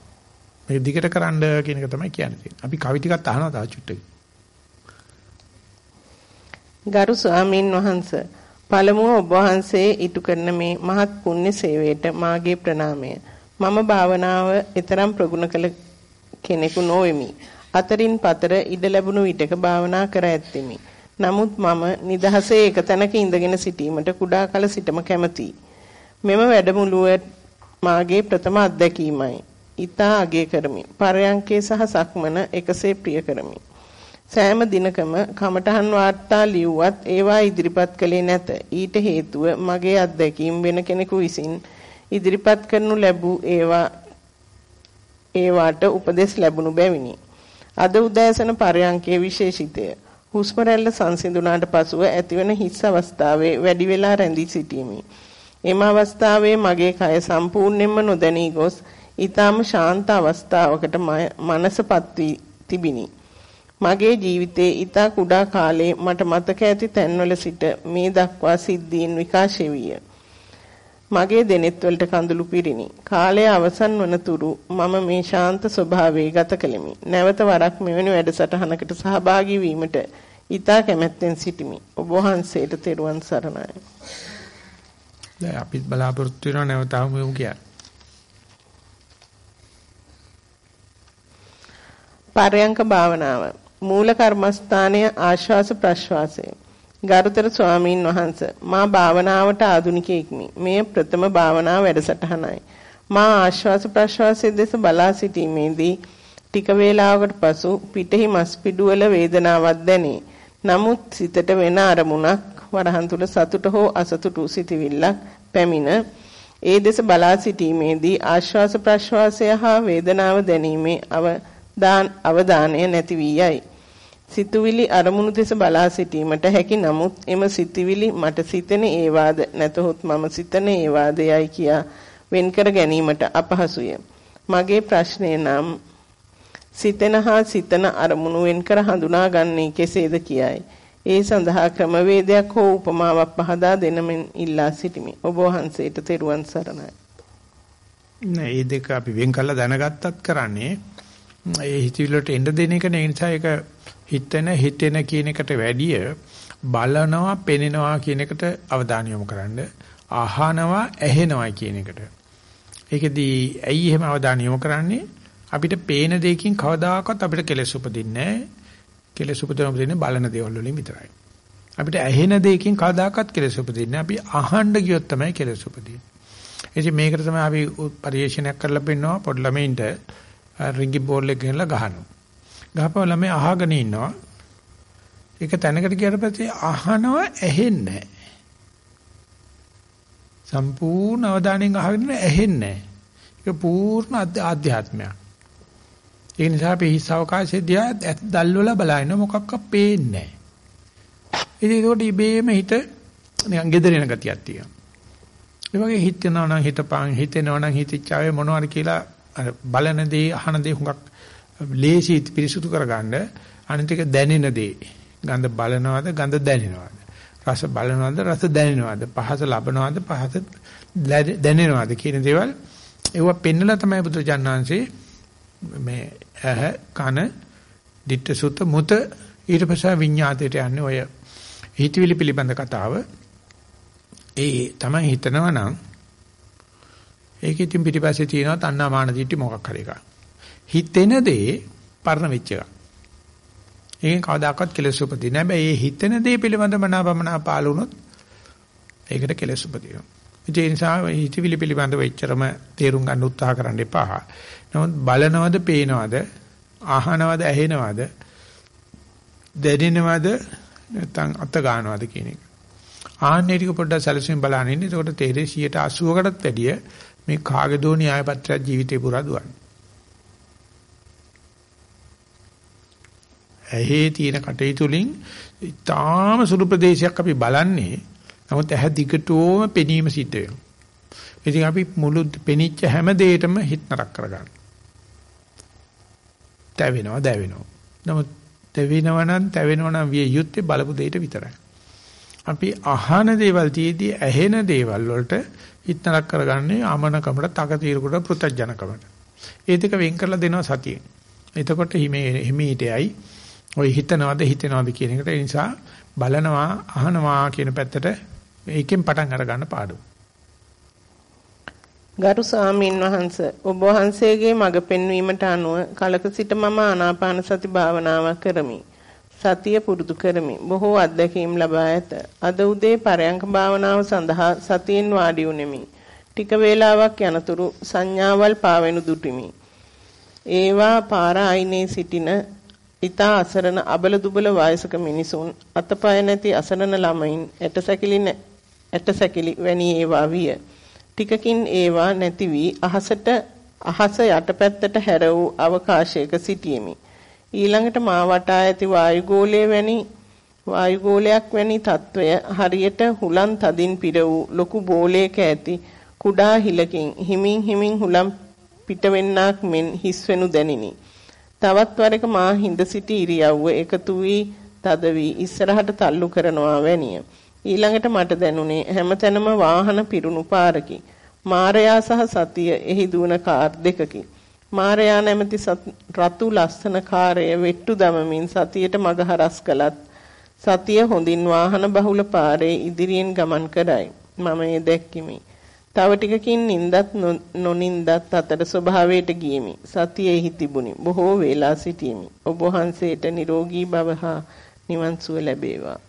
මේක දිගට කරන්න කියන එක තමයි කියන්නේ. අපි කවි ටිකක් අහනවා තා චුට්ටක්. ගරු ස්වාමීන් වහන්සේ පළමුව ඔබ වහන්සේ ඉටු කරන මේ මහත් පුණ්‍ය සේවයට මාගේ ප්‍රණාමය. මම භාවනාව ඊතරම් ප්‍රගුණ කළ කෙනෙකු නොවෙමි. අතරින් පතර ඉඩ ලැබුණු විටක භාවනා කර ඇත්තෙමි. නමුත් මම නිදහසේ එක තැනක ඉඳගෙන සිටීමට කුඩා කල සිටම කැමැතියි. මෙම වැඩමුළුව මාගේ ප්‍රථම අත්දැකීමයි. ඊතා අගය කරමි. පරයන්කේ සහ සක්මන එකසේ ප්‍රිය කරමි. සෑම දිනකම කමඨහන් වාර්තා ලිව්වත් ඒවා ඉදිරිපත් කළේ නැත. ඊට හේතුව මගේ අත්දැකීම් වෙන කෙනෙකු විසින් ඉදිරිපත් කරනු ලැබූ ඒවා ඒවාට උපදෙස් ලැබුණු බැවිනි. අද උදෑසන පරයන්කේ විශේෂිතය. හුස්ම රැල්ල සංසිඳුණාට පසුව ඇතිවන හිස් අවස්ථාවේ වැඩි වෙලා රැඳී සිටීමි. එම අවස්ථාවේ මගේ කය සම්පූර්ණයෙන්ම නොදැනී ගොස් ඊටාම ශාන්ත අවස්ථාවකට මනසපත් වී තිබිනි. මගේ ජීවිතයේ ඊතා කුඩා කාලේ මට මතක ඇති තැන්වල සිට මේ දක්වා සිද්ධීන් විකාශය විය. මගේ දෙනෙත් වලට කඳුළු පිරිනි. කාලය අවසන් වන තුරු මම මේ ශාන්ත ස්වභාවයේ ගත කළෙමි. නැවත වරක් මෙවැනි වැඩසටහනකට සහභාගී වීමට ඊතා කැමැත්තෙන් සිටිමි. ඔබ වහන්සේට තෙරුවන් සරණයි. දැන් අපිත් බලාපොරොත්තු වෙනවා නැවතම මෙමු කියන්නේ. පරයන්ක භාවනාව. මූල කර්මස්ථානය ආශ්වාස ප්‍රශ්වාසය. ගරුතර ස්වාමීන් වහන්ස මා භාවනාවට ආධුනිකයෙක්මි මේ. ප්‍රථම භාවනා වැඩසටහනයි. මා ආශ්වාස ප්‍රශ්වාසයේ දෙස බලා සිටීමේදී ටික වේලාවකට පසු පිටෙහි මස් පිඩුවල වේදනාවක් දැනේ. නමුත් සිතට වෙන අරමුණක් වරහන් තුල සතුට හෝ අසතුටු සිටිවිල්ලක් පැමිණ ඒ දෙස බලා සිටීමේදී ආශ්වාස ප්‍රශ්වාසය හා වේදනාව දැනීමේ අවධානය නැති වී යයි. සිතුවිලි අරමුණු දෙස බලා සිටීමට හැකි නමුත් එම සිතුවිලි මට සිතෙන ඒවාද නැතහොත් මම සිතන ඒවාද යයි කියා වෙන්කර ගැනීමට අපහසුය. මගේ ප්‍රශ්නය නම් සිතන හා සිතන අරමුණු වෙන්කර හඳුනාගන්නේ කෙසේද කියයි. ඒ සඳහා ක්‍රමවේදයක් හෝ උපමාවක් පහදා දෙනමින් ඉල්ලා සිටිමි. ඔබ වහන්සේට තෙරුවන් සරණයි. නෑ මේ දෙක අපි වෙන් කළා දැනගත්තත් කරන්නේ ඒ හිතවිල්ලට එන්න දෙන එක නේ නිසා ඒක හිතෙන හිතෙන කියන එකට වැඩිය බලනවා පෙනෙනවා කියන එකට අවධානය යොමු කරන්න අහනවා ඇහෙනවා කියන එකට. ඒකෙදී ඇයි එහෙම අවධානය යොමු කරන්නේ? අපිට පේන දෙයකින් කවදාකවත් අපිට කෙලෙස් උපදින්නේ නැහැ. කෙලෙස් උපදින බලන දේවල් වලින් විතරයි. අපිට ඇහෙන දෙයකින් කවදාකවත් කෙලෙස් උපදින්නේ අපි අහන්න ගියොත් තමයි කෙලෙස් උපදින්නේ. ඉතින් මේකට තමයි අපි පරිශීලනයක් කරලා පෙන්නනවා පොඩි ළමයින්ට රින්ගි බෝල් එක ගෙනලා ගහනවා. ගහපුවා ළමයි අහගෙන ඉන්නවා. ඒක තැනකට ගියට පස්සේ අහනවා ඇහෙන්නේ සම්පූර්ණ අවධානයෙන් අහගෙන ඇහෙන්නේ ඒක පූර්ණ ආධ්‍යාත්මයක්. ඒ නිසා අපි හිස් අවකාශයේදී දැල්වල බලන මොකක්ක පේන්නේ නැහැ. ඉතින් ඒකට ඉබේම හිත නිකන් gedරෙන ගතියක් තියෙනවා. ඒ වගේ හිතනවා නම් හිතපන් හිතෙනවා නම් හිතච්චාවේ මොනවද කියලා බලන දේ අහන දේ හුඟක් ලේසි පිරිසුදු කරගන්න අනිත් එක දැනෙන දේ. ගඳ බලනවද ගඳ දැනෙනවද? රස බලනවද රස දැනෙනවද? පහස ලබනවද පහස දැනෙනවද කියන දේවල් ඒව පෙන්නලා තමයි බුදුජානනාංශේ මේ ඇහ කන ditta sutta muta ඊට පස්සේ විඤ්ඤාතයට යන්නේ ඔය හිතවිලි පිළිබඳ කතාව. ඒ තමයි හිතනවා නම් ඒක ඉතින් පිටිපස්සේ තියෙනවා තණ්හා මාන දිටි මොකක් හරි එකක්. හිතෙන දේ පරණ වෙච්ච එකක්. ඒකෙන් කවදාකවත් කෙලෙස් උපදින්නේ නැහැ. හැබැයි මේ හිතෙන දේ පිළිබඳ මනාපමනා පාලුනොත් ඒකට කෙලෙස් උපදිනවා. ඒ නිසා හිතවිලි පිළිබඳව එච්චරම තේරුම් ගන්න උත්සාහ කරන්න එපා. නමුත් බලනවද, පේනවද, අහනවද, ඇහෙනවද, දැනෙනවද නැත්නම් අත ගන්නවද කියන එක. ආන්නේ ටික පොඩ්ඩක් සැලසුම් බලන්න ඉන්නේ. එතකොට තේරෙයි 80කටත් වැඩිය මේ කාගේ දෝ න්‍යාය පත්‍රයක් ජීවිතේ පුරා දුවන්නේ. ඇහි තියෙන කටයුතු වලින් ඊටාම සුළු ප්‍රදේශයක් අපි බලන්නේ. නමුත් ඇහ දිගටම පෙනීම සිද්ධ වෙනවා. ඉතින් අපි මුළු පෙනිච්ච හැම දෙයකම හිත නරක කරගන්න. තැවෙනවා, දැවෙනවා. නමුත් තැවෙනවා නම් තැවෙනවා නම් විය යුත්තේ බලපු දෙයට විතරයි. අපි අහන දේවල් තියේදී ඇහෙන දේවල් වලට හිත නරක කරගන්නේ ආමනකමට, තකතිරකට, පෘතජනකමට. ඒ දෙක වෙන් කරලා දෙනවා සතියෙන්. එතකොට හිමේ හිමීටයයි ඔය හිතනවද හිතනවද කියන එකට ඒ නිසා බලනවා අහනවා කියන පැත්තට ඒකෙන් පටන් අර ගන්න පාඩුව. ගරු ස්වාමීන් වහන්ස ඔබ වහන්සේගේ මඟ පෙන්වීමට අනුව කලක සිට මම ආනාපාන සති භාවනාවක් කරමි. සතිය පුරුදු කරමි. බොහෝ අත්දැකීම් ලබා ඇත. අද උදේ පරයන්ක භාවනාව සඳහා සතියෙන් වාඩි වුනිමි. ටික වේලාවක් යනතුරු සංඥාවල් පාවෙනු දුටිමි. ඒවා පාර අයිනේ සිටින ඊතා අසරණ අබල දුබල වයසක මිනිසුන් අතපය නැති අසරණ ළමයින් ඇටසැකිලි ඇටසැකිලි වැනි ඒවා විය. ටිකකින් ඒවා නැති වී අහසට අහස යටපැත්තට හැර වූ අවකාශයක සිටියෙමි. ඊළඟට මා වටා ඇති වායුගෝලය වැනි වායුගෝලයක් වැනි తত্ত্বය හරියට හුලම් තදින් පිර වූ ලොකු බෝලයක ඇති කුඩා හිලකින් හිමින් හිමින් හුලම් පිටවෙන්නක් මෙන් හිස්වෙනු දැනිනි. තවත් වරක මා හිඳ සිටි ඉරියව්ව එකතු වී තද වී ඉස්සරහට තල්ලු කරනවා වැනිය. ඊළඟට මට දැනුනේ හැමතැනම වාහන පිරුණු පාරකි. මාරයා සහ සතිය එහි දුවන කාර් දෙකකි. මාරයා නැමැති රතු ලස්සන කාරය වෙට්ටු දමමින් සතියට මග හරස් කළත් සතිය හොඳින් වාහන බහුල පාරේ ඉදිරියෙන් ගමන් කරයි. මම ඒ දැක්කිමි. තව ටිකකින් නින්දත් නොනින්දත් අතර ස්වභාවයට ගියමි. සතිය එහි තිබුණි. බොහෝ වේලා සිටියෙමි. ඔබ වහන්සේට නිරෝගී භව හා නිවන් සුව ලැබේවා.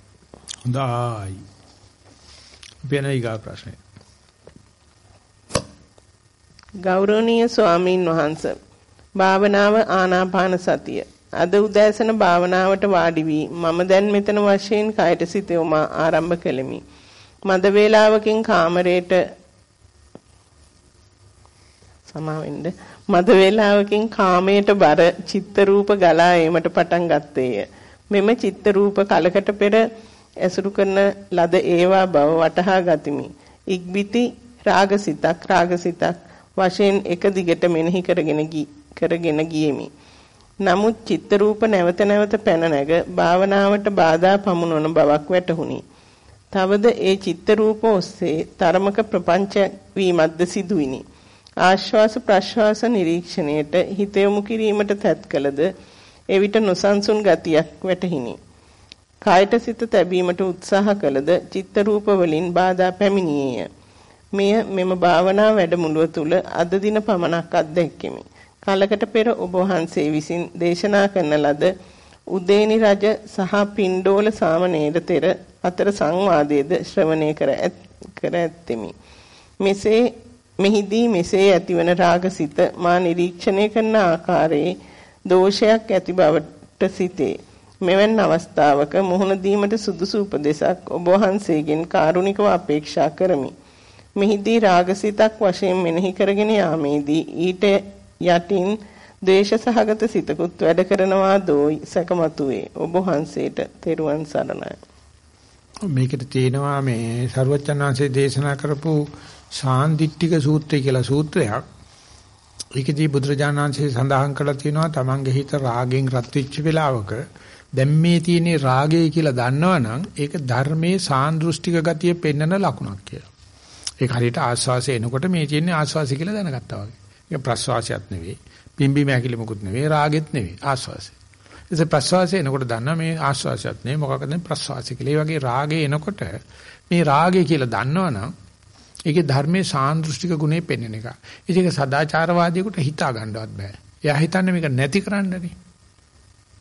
හොඳයි. වෙනයිගා ප්‍රශ්නේ. ගෞරවනීය ස්වාමින් වහන්ස භාවනාව ආනාපාන සතිය. අද උදෑසන භාවනාවට වාඩි වී මම දැන් මෙතන වශයෙන් කයට සිත යොමා ආරම්භ කෙලිමි. මද වේලාවකින් කාමරයට සමාවෙන්න මද වේලාවකින් කාමයට බර චිත්ත රූප ගලා ඒමට පටන් ගත්තේය. මෙම චිත්ත රූප කලකට පෙර ඇසුරු කරන ලද ඒවා බව වටහා ගතිමි. ඉක්බිති රාගසිතක් රාගසිතක් වශයෙන් එක දිගට මෙනෙහි කරගෙන කරගෙන ගියෙමි. නමුත් චිත්ත රූප නැවත නැවත පැන නැග භාවනාවට බාධා පමුණවන බවක් වැටහුණි. තවද ඒ චිත්ත රූප ඔස්සේ තරමක ප්‍රපංච වීමක්ද සිදුවිනි. ආශ්වාස ප්‍රශ්වාස නිරීක්ෂණයට හිත යොමු කිරීමට තැත් කළද එවිට නොසන්සුන් ගතියක් වැටහිනි. කායට සිත තැබීමට උත්සාහ කළද චිත්ත රූප වලින් බාධා පැමිණියේය. මෙය මෙම භාවනා වැඩමුළුව තුල අද දින පමණක් අත්දැක්කෙමි. කලකට පෙර ඔබ වහන්සේ විසින් දේශනා කරන ලද උදේනි රජ සහ පින්ඩෝල සාමණේර තෙර අතර සංවාදයේද ශ්‍රවණය කර කර ඇත්තෙමි. මෙසේ මෙහිදී මෙසේ ඇතිවන රාගසිත මා නිරීක්ෂණය කරන ආකාරයේ දෝෂයක් ඇති බවට සිතේ. මෙවන් අවස්ථාවක මුහුණ දීමට සුදුසු උපදේශක් ඔබ වහන්සේගෙන් කාරුණිකව අපේක්ෂා කරමි. මෙහිදී රාගසිතක් වශයෙන් මෙනෙහි කරගෙන යාමේදී ඊට යටින් ද්වේෂ සහගත සිතකුත් වැඩ කරනවා දෝයි සකමතුවේ. ඔබ වහන්සේට තෙරුවන් සරණයි. මේකට තියෙනවා මේ ਸਰවචන්නාංශයේ දේශනා කරපු සාන්දිට්ඨික සූත්‍රය කියලා සූත්‍රයක්. ඒකදී බුදුරජාණන්සේ සඳහන් කරලා තියෙනවා තමන්ගේ හිත රාගෙන් රත් වෙච්ච වෙලාවක දැන් මේ තියෙන රාගය කියලා දන්නවනම් ඒක ධර්මයේ සාන්දෘෂ්ටික ගතිය පෙන්වන ලකුණක් කියලා. ඒක හරියට ආස්වාසය එනකොට මේ තියෙන්නේ ආස්වාසය කියලා දැනගත්තා වගේ. ඒක ප්‍රස්වාසයත් නෙවෙයි. පිම්බි මෑකිලි මොකුත් නෙවෙයි. රාගෙත් නෙවෙයි. ආස්වාසය. ඉතින් ප්‍රස්වාසය එනකොට දන්නා මේ ආස්වාසයත් නෙවෙයි මොකක්ද ප්‍රස්වාසය කියලා. ඒ වගේ රාගය එනකොට මේ රාගය කියලා දන්නවනම් ඒකේ ධර්මයේ සාන්දෘෂ්ටික ගුණේ පෙන්වන එක. ඒක සදාචාරවාදියෙකුට හිතා ගන්නවත් බෑ. එයා හිතන්නේ මේක නැති කරන්නනේ.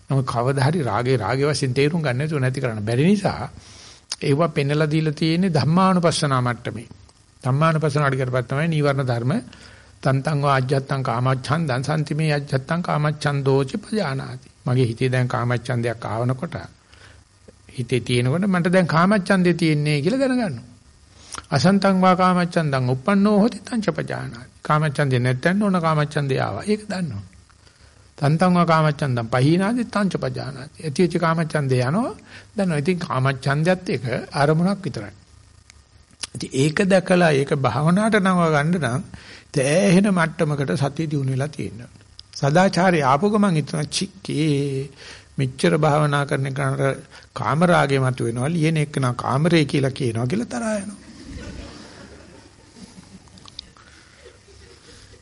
නමුත් කවදා හරි රාගේ රාගේ වශයෙන් තේරුම් ගන්න නැතුව නැති කරන්න බැරි නිසා ඒවා පෙන්වලා දීලා තියෙන්නේ ධම්මානුපස්සනා මට්ටමේ. ධම්මානුපස්සනාට කරපත් තමයි නීවරණ ධර්ම තන්තං වාජ්ජත්තං කාමච්ඡන්දං සම්තිමේ යජ්ජත්තං කාමච්ඡන්දෝච පජානාති. මගේ හිතේ දැන් කාමච්ඡන්දයක් ආවනකොට හිතේ තියෙනකොට මට දැන් කාමච්ඡන්දේ තියෙන්නේ කියලා දැනගන්නවා. අසන්තං වා කාමච්ඡන්දං uppannෝ hoti තංච පජානාති. කාමච්ඡන්දේ නැත්නම් ඕන කාමච්ඡන්දේ ආවා. ඒක දන්නවා. තන්තං වා කාමච්ඡන්දං පහීනාදි තංච පජානාති. එතිච කාමච්ඡන්දේ යනවා. දන්නවා. ඉතින් කාමච්ඡන්දයත් එක අරමුණක් විතරයි. ඉතින් ඒක දැකලා ඒක භාවනාවට නව ගන්න නම් තෑහෙන මට්ටමකට සතිය දිනු වෙලා තියෙනවා. සදාචාරය ආපු ගමන් හිතන චික්කේ මෙච්චර භාවනා කරන කෙනාට කාමරාගේ මත වෙනවා ලියන එක නා කාමරේ කියලා කියනවා කියලා තරහා යනවා.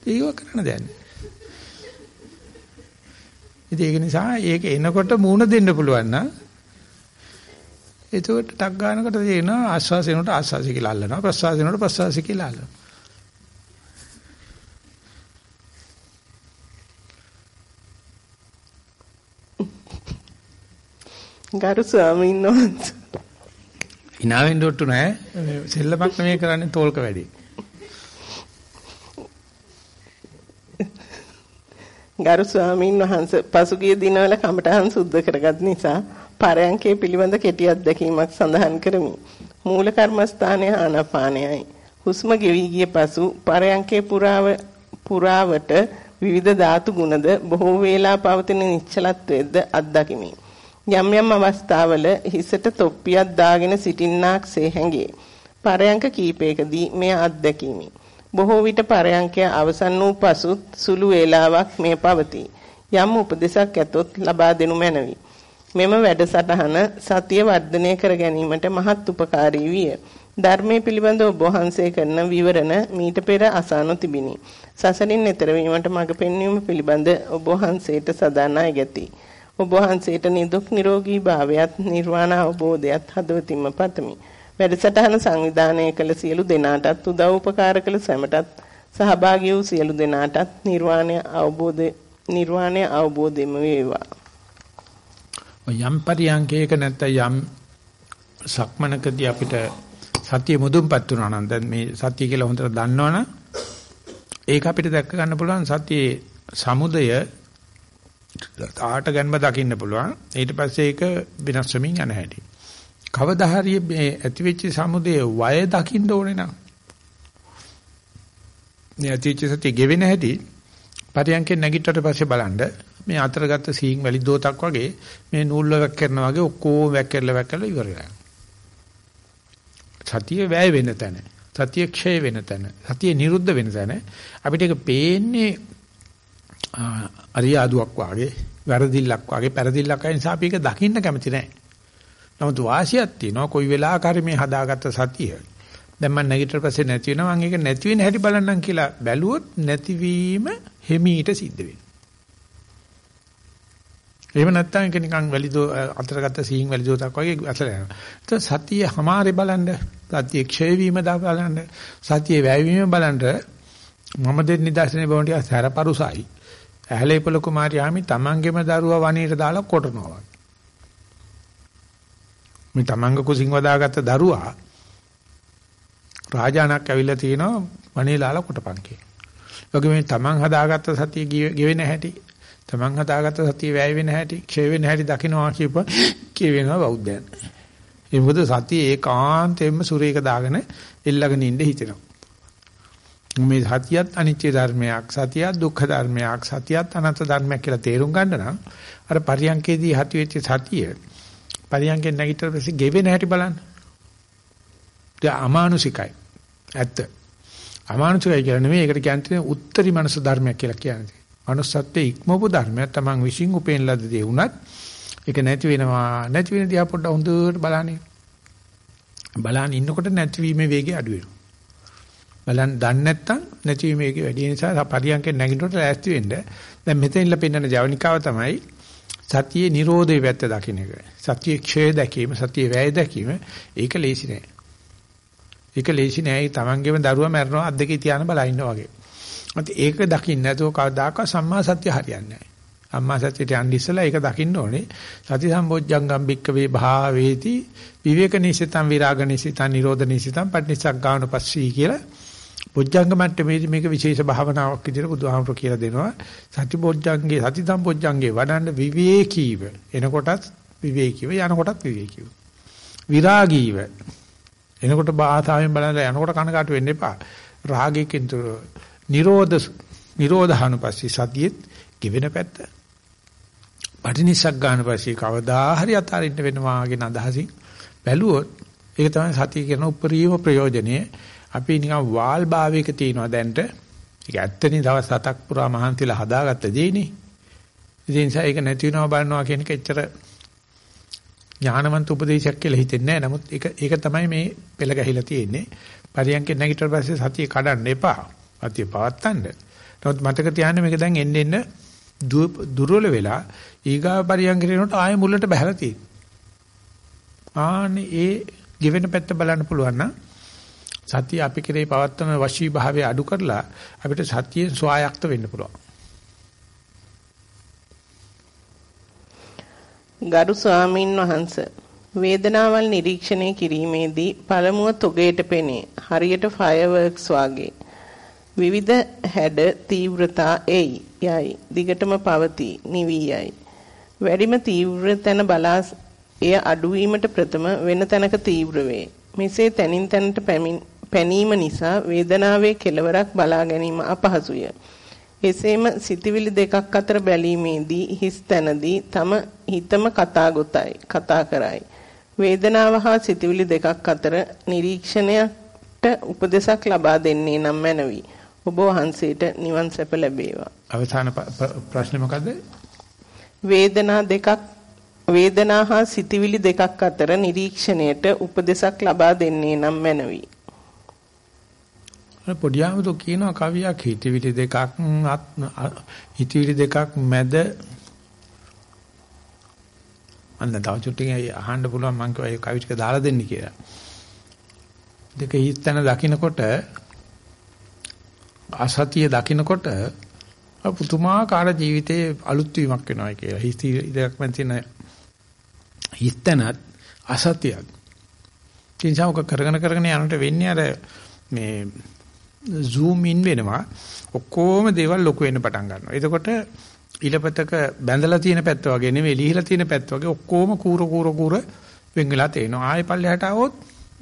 ඒක කරන්න දෙයක් ඉතින් ඒක නිසා ඒක එනකොට මූණ දෙන්න පුළුවන් නම් එතකොට ටක් ගන්නකොට තේරෙනවා ආස්වාසේනට ආස්වාසි කියලා අල්ලනවා ප්‍රස්වාසේනට ප්‍රස්වාසි කියලා අල්ලනවා. ගරු ස්වාමීන් වහන්සේ. ඉනාවෙන් ඩොට්ටු නෑ. සෙල්ලමක් නෙමෙයි කරන්නේ තෝල්ක වැඩි. ගරු ස්වාමීන් වහන්සේ පසුගිය දිනවල කමඨහන් සුද්ධ කරගත් නිසා පරයන්කේ පිළිබඳ කෙටි අත්දැකීමක් සඳහන් කරමි. මූල කර්මස්ථානයේ ආනාපානයයි. හුස්ම ගෙවි ගිය පසු පරයන්කේ පුරාව පුරාවට විවිධ ධාතු ගුණද බොහෝ වේලා පවතින නිශ්චලත්වයේද අත්දකිමි. යම් යම් අවස්ථාවල හිසට තොප්පියක් දාගෙන සිටින්නාක්සේ හැඟේ. පරයන්ක කීපයකදී මෙය අත්දැකීමි. බොහෝ විට පරයන්කය අවසන් වූ පසුත් සුළු වේලාවක් මේ පවතී. යම් උපදේශක් ඇතොත් ලබා දෙනු මැනවි. මෙම වැඩසටහන සතිය වර්ධනය කර ගැනීමට මහත් උපකාරී විය. ධර්මයේ පිළිබඳ ඔබ වහන්සේ කරන විවරණ මීට පෙර අසානු තිබිනි. සසරින් එතර වීමට මඟ පෙන්වීම පිළිබඳ ඔබ වහන්සේට සදානායි ගැති. ඔබ වහන්සේට නිදුක් නිරෝගී භාවයත් නිර්වාණ අවබෝධයත් හදවතින්ම පතමි. වැඩසටහන සංවිධානය කළ සියලු දෙනාටත් උදව් උපකාර කළ සැමටත් සහභාගී වූ සියලු දෙනාටත් නිර්වාණය අවබෝධ නිර්වාණය අවබෝධෙම වේවා. යම් පරියන්කේක නැත්නම් යම් සක්මනකදී අපිට සතිය මුදුන්පත් වුණා නම් දැන් මේ සතිය කියලා හොඳට දන්නවනම් ඒක අපිට දැක්ක ගන්න පුළුවන්. සතියේ සමුදය ආට ගැනීම දකින්න පුළුවන්. ඊට පස්සේ ඒක විනාශ වෙමින් යන හැටි. කවදා හරි මේ ඇතිවෙච්ච සමුදේ වය දකින්න ඕනේ නම් මේ ඇතිවෙච්ච සතිය ගෙවෙන හැටි පරියන්කේ නැගිටට පස්සේ බලන්න මේ අතරගත සීන් වැලි දෝතක් වගේ මේ නූල් වලක් කරනවා වගේ ඔක්කොම වැක්කෙරලා වැක්කලා ඉවර වෙනවා. සතිය වැය වෙන තැන, සතිය ක්ෂය වෙන තැන, සතිය නිරුද්ධ වෙන තැන අපිට ඒක පේන්නේ අරියාදුවක් වගේ, වැරදිල්ලක් වගේ, පෙරදිල්ලක් වගේ නිසා අපි ඒක දකින්න කැමති නැහැ. නමුත් වාසියක් තියෙනවා කොයි වෙලාවක හරි මේ හදාගත්ත සතිය. දැන් මම නැගිටිට පස්සේ නැති වෙනවා මම ඒක නැති වෙන හැටි බලන්නම් කියලා බැලුවොත් නැතිවීම හිමීට සිද්ධ වෙනවා. එහෙම නැත්නම් ඒක නිකන් වැලිදෝ අතරගත සීන් වැලිදෝතක් වගේ අතර යනවා. ඒත් සතිය හැමාරේ බලන්න, සතිය ක්ෂය වීම දා බලන්න, සතිය වැය වීම බලන්න මම දෙන්න නිදර්ශනේ බොන්ටිය සරපරුසයි. ඇහැලේපල කුමාරයාමි තමන්ගේම දරුවා වනයේට දාලා කොටනවා. මේ තමන්ග කුසින් වදාගත්ත දරුවා රාජානක් ඇවිල්ලා තිනවා වනේ ලාලා කොටපන් කියලා. ඔගේ මේ තමන් හදාගත්ත සතිය ගෙවෙන හැටි තමන් හදාගත්ත සතිය වැය වෙන හැටි ක්ෂය වෙන හැටි දකින්නවා කියප කියවෙනවා බෞද්ධයන්. ඒ මොකද සතිය ඒකාන්තයෙන්ම සුරේක දාගෙන එල්ලගෙන ඉන්න හිතෙනවා. මේ සතියත් අනිත්‍ය ධර්මයක් සතියත් දුක්ඛ ධර්මයක් සතියත් අනන්ත ධර්මයක් කියලා තේරුම් ගන්න නම් අර පරියන්කේදී හති වෙච්ච සතිය පරියන්කෙන් නැගිටලා පස්සේ ගෙවෙන හැටි බලන්න. ඒ අමානුෂිකයි. ඇත්ත. අමානුෂිකයි කියලා නෙමෙයි ඒකට කියන්නේ උත්තරී මනස ධර්මයක් කියලා කියන්නේ. Manussත්වයේ ඉක්මවපු ධර්මයක් තමන් විශ්ින් උපේන ලද දේ වුණත් ඒක නැති වෙනවා. නැති වෙන දිහා පොඩ්ඩක් හොඳට බලන්නේ. බලන් ඉන්නකොට නැතිවීමේ වේගය අඩු වෙනවා. බලන් දන්නේ නැත්නම් නැතිවීමේ වේගය වැඩි නිසා පරියන්කෙන් නැගිටිනකොට ලෑස්ති වෙන්න. දැන් මෙතනින්ලා පෙන්වන ජවනිකාව තමයි සතියේ Nirodhe වැත්ත දකින්න එක. සතියේ ක්ෂය දැකීම සතියේ වැය දැකීම ඒක ලේසි නෑ. ඒක ලේසි නෑ. තමන්ගේම දරුවා මැරෙනවා අත් දෙකේ තියාන බලා ඉන්නවා වගේ. මත ඒක දකින්න නැතුව කවදාකවත් සම්මා සත්‍ය හරියන්නේ නැහැ. අම්මා සත්‍යයට යන්න ඉස්සලා ඒක දකින්න ඕනේ. සති සම්බොජ්ජංගම් බික්කවේ භාවේති විවේක නිසිතං විරාග නිසිතං නිරෝධ නිසිතං පටිච්චසග්ගාණ පස්සී කියලා බොජ්ජංග මට්ටමේදී මේක විශේෂ භාවනාවක් විදිහට බුදුහාමුදුරු කියලා දෙනවා. සති බොජ්ජංගේ සති සම්බොජ්ජංගේ වඩන්න විවේකීව එනකොටත් විවේකීව යනකොටත් විවේකීව. විරාගීව එනකොට බාහතාවෙන් බලන්න යනකොට කනකාට වෙන්න එපා. රාගයෙන් නිරෝධ නිරෝධානුපස්සී සතියෙත් ගෙවෙන පැත්ත. පටිනිසක් ගන්න පස්සේ කවදා හරි අතාරින්න වෙනවා කියන අදහසින් බැලුවොත් ඒක තමයි සතිය කියන උපරිම ප්‍රයෝජනය. අපි නිකන් වාල් භාවයක තියනවා දැන්ට. ඒක ඇත්තනේ දවස් 7ක් පුරා මහන්සිලා හදාගත්ත දෙයිනේ. ඒ නිසා ඒක නැති වෙනවා බලනවා කියන එක එච්චර ඥානවන්ත උපදේශයක් කියලා හිතෙන්නේ නැහැ. නමුත් ඒක ඒක තමයි මේ පෙළ ගැහිලා තියෙන්නේ. පරියන්කේ නැගිටලා පස්සේ සතිය කඩන්න එපා. අතිය පවත්තන්න. නමුත් මතක තියාගන්න මේක දැන් එන්න එන්න දුර්වල වෙලා ඊගාව පරියන්කේනට ආයෙ මුලට බහැලා තියෙනවා. ආනේ ඒ ගෙවෙන පැත්ත බලන්න පුළුවන් නම් සතිය අපි කෙරේ පවත්වන වශී භාවය අඩු කරලා අපිට සතියෙන් ස්වායක්ත වෙන්න පුළුවන්. ගරු ස්වාමින් වහන්සේ වේදනාවල් නිරීක්ෂණය කිරීමේදී පළමුව තොගයට පෙනේ. හරියට ෆයර්වර්ක්ස් වාගේ. විවිධ හැඩ තීව්‍රතා එයි. යයි. දිගටම පවතී. නිවි යයි. වැඩිම තීව්‍ර තැන බලා එය අඩුවීමට ප්‍රථම වෙන තැනක තීව්‍ර වේ. මෙසේ තනින් තැනට පැනීම නිසා වේදනාවේ කෙලවරක් බලා ගැනීම අපහසුය. එසේම සිතවිලි දෙකක් අතර බැලීමේදී හිස් තැනදී තම හිතම කතා ගොතයි කතා කරයි. වේදනාව හා සිතවිලි දෙකක් අතර නිරීක්ෂණයට උපදේශක් ලබා දෙන්නේ නම් මැනවි. ඔබ වහන්සේට නිවන් සැප ලැබේවා. අවසාන ප්‍රශ්නේ මොකද්ද? වේදනා දෙකක් වේදනා හා සිතවිලි දෙකක් අතර නිරීක්ෂණයට උපදේශක් ලබා දෙන්නේ නම් මැනවි. පොඩි ආමතු කියනවා කවියක් හිතවිලි දෙකක් හිතවිලි දෙකක් මැද අන්න තව චුට්ටකින් අහන්න පුළුවන් මම කවි ටික දාලා දෙන්න කියලා. දෙක හිස්තන දකින්නකොට අසතිය දකින්නකොට පුතුමාකාර ජීවිතේ අලුත් වීමක් වෙනවා කියලා. හිස් දෙකක් මැද තියෙන හිස්තනත් අසතියක්. තින්සාවක කරගෙන කරගෙන යනකොට වෙන්නේ අර මේ zoom in වෙනවා. ඔක්කොම දේවල් ලොකු වෙන්න පටන් ගන්නවා. එතකොට ඉලපතක බැඳලා තියෙන පැත්ත වගේ නෙමෙයි ලිහිලා තියෙන පැත්ත වගේ ඔක්කොම කූර කූර කූර වෙන් වෙලා තේනවා. ආයෙ පල්ලෙහාට આવොත්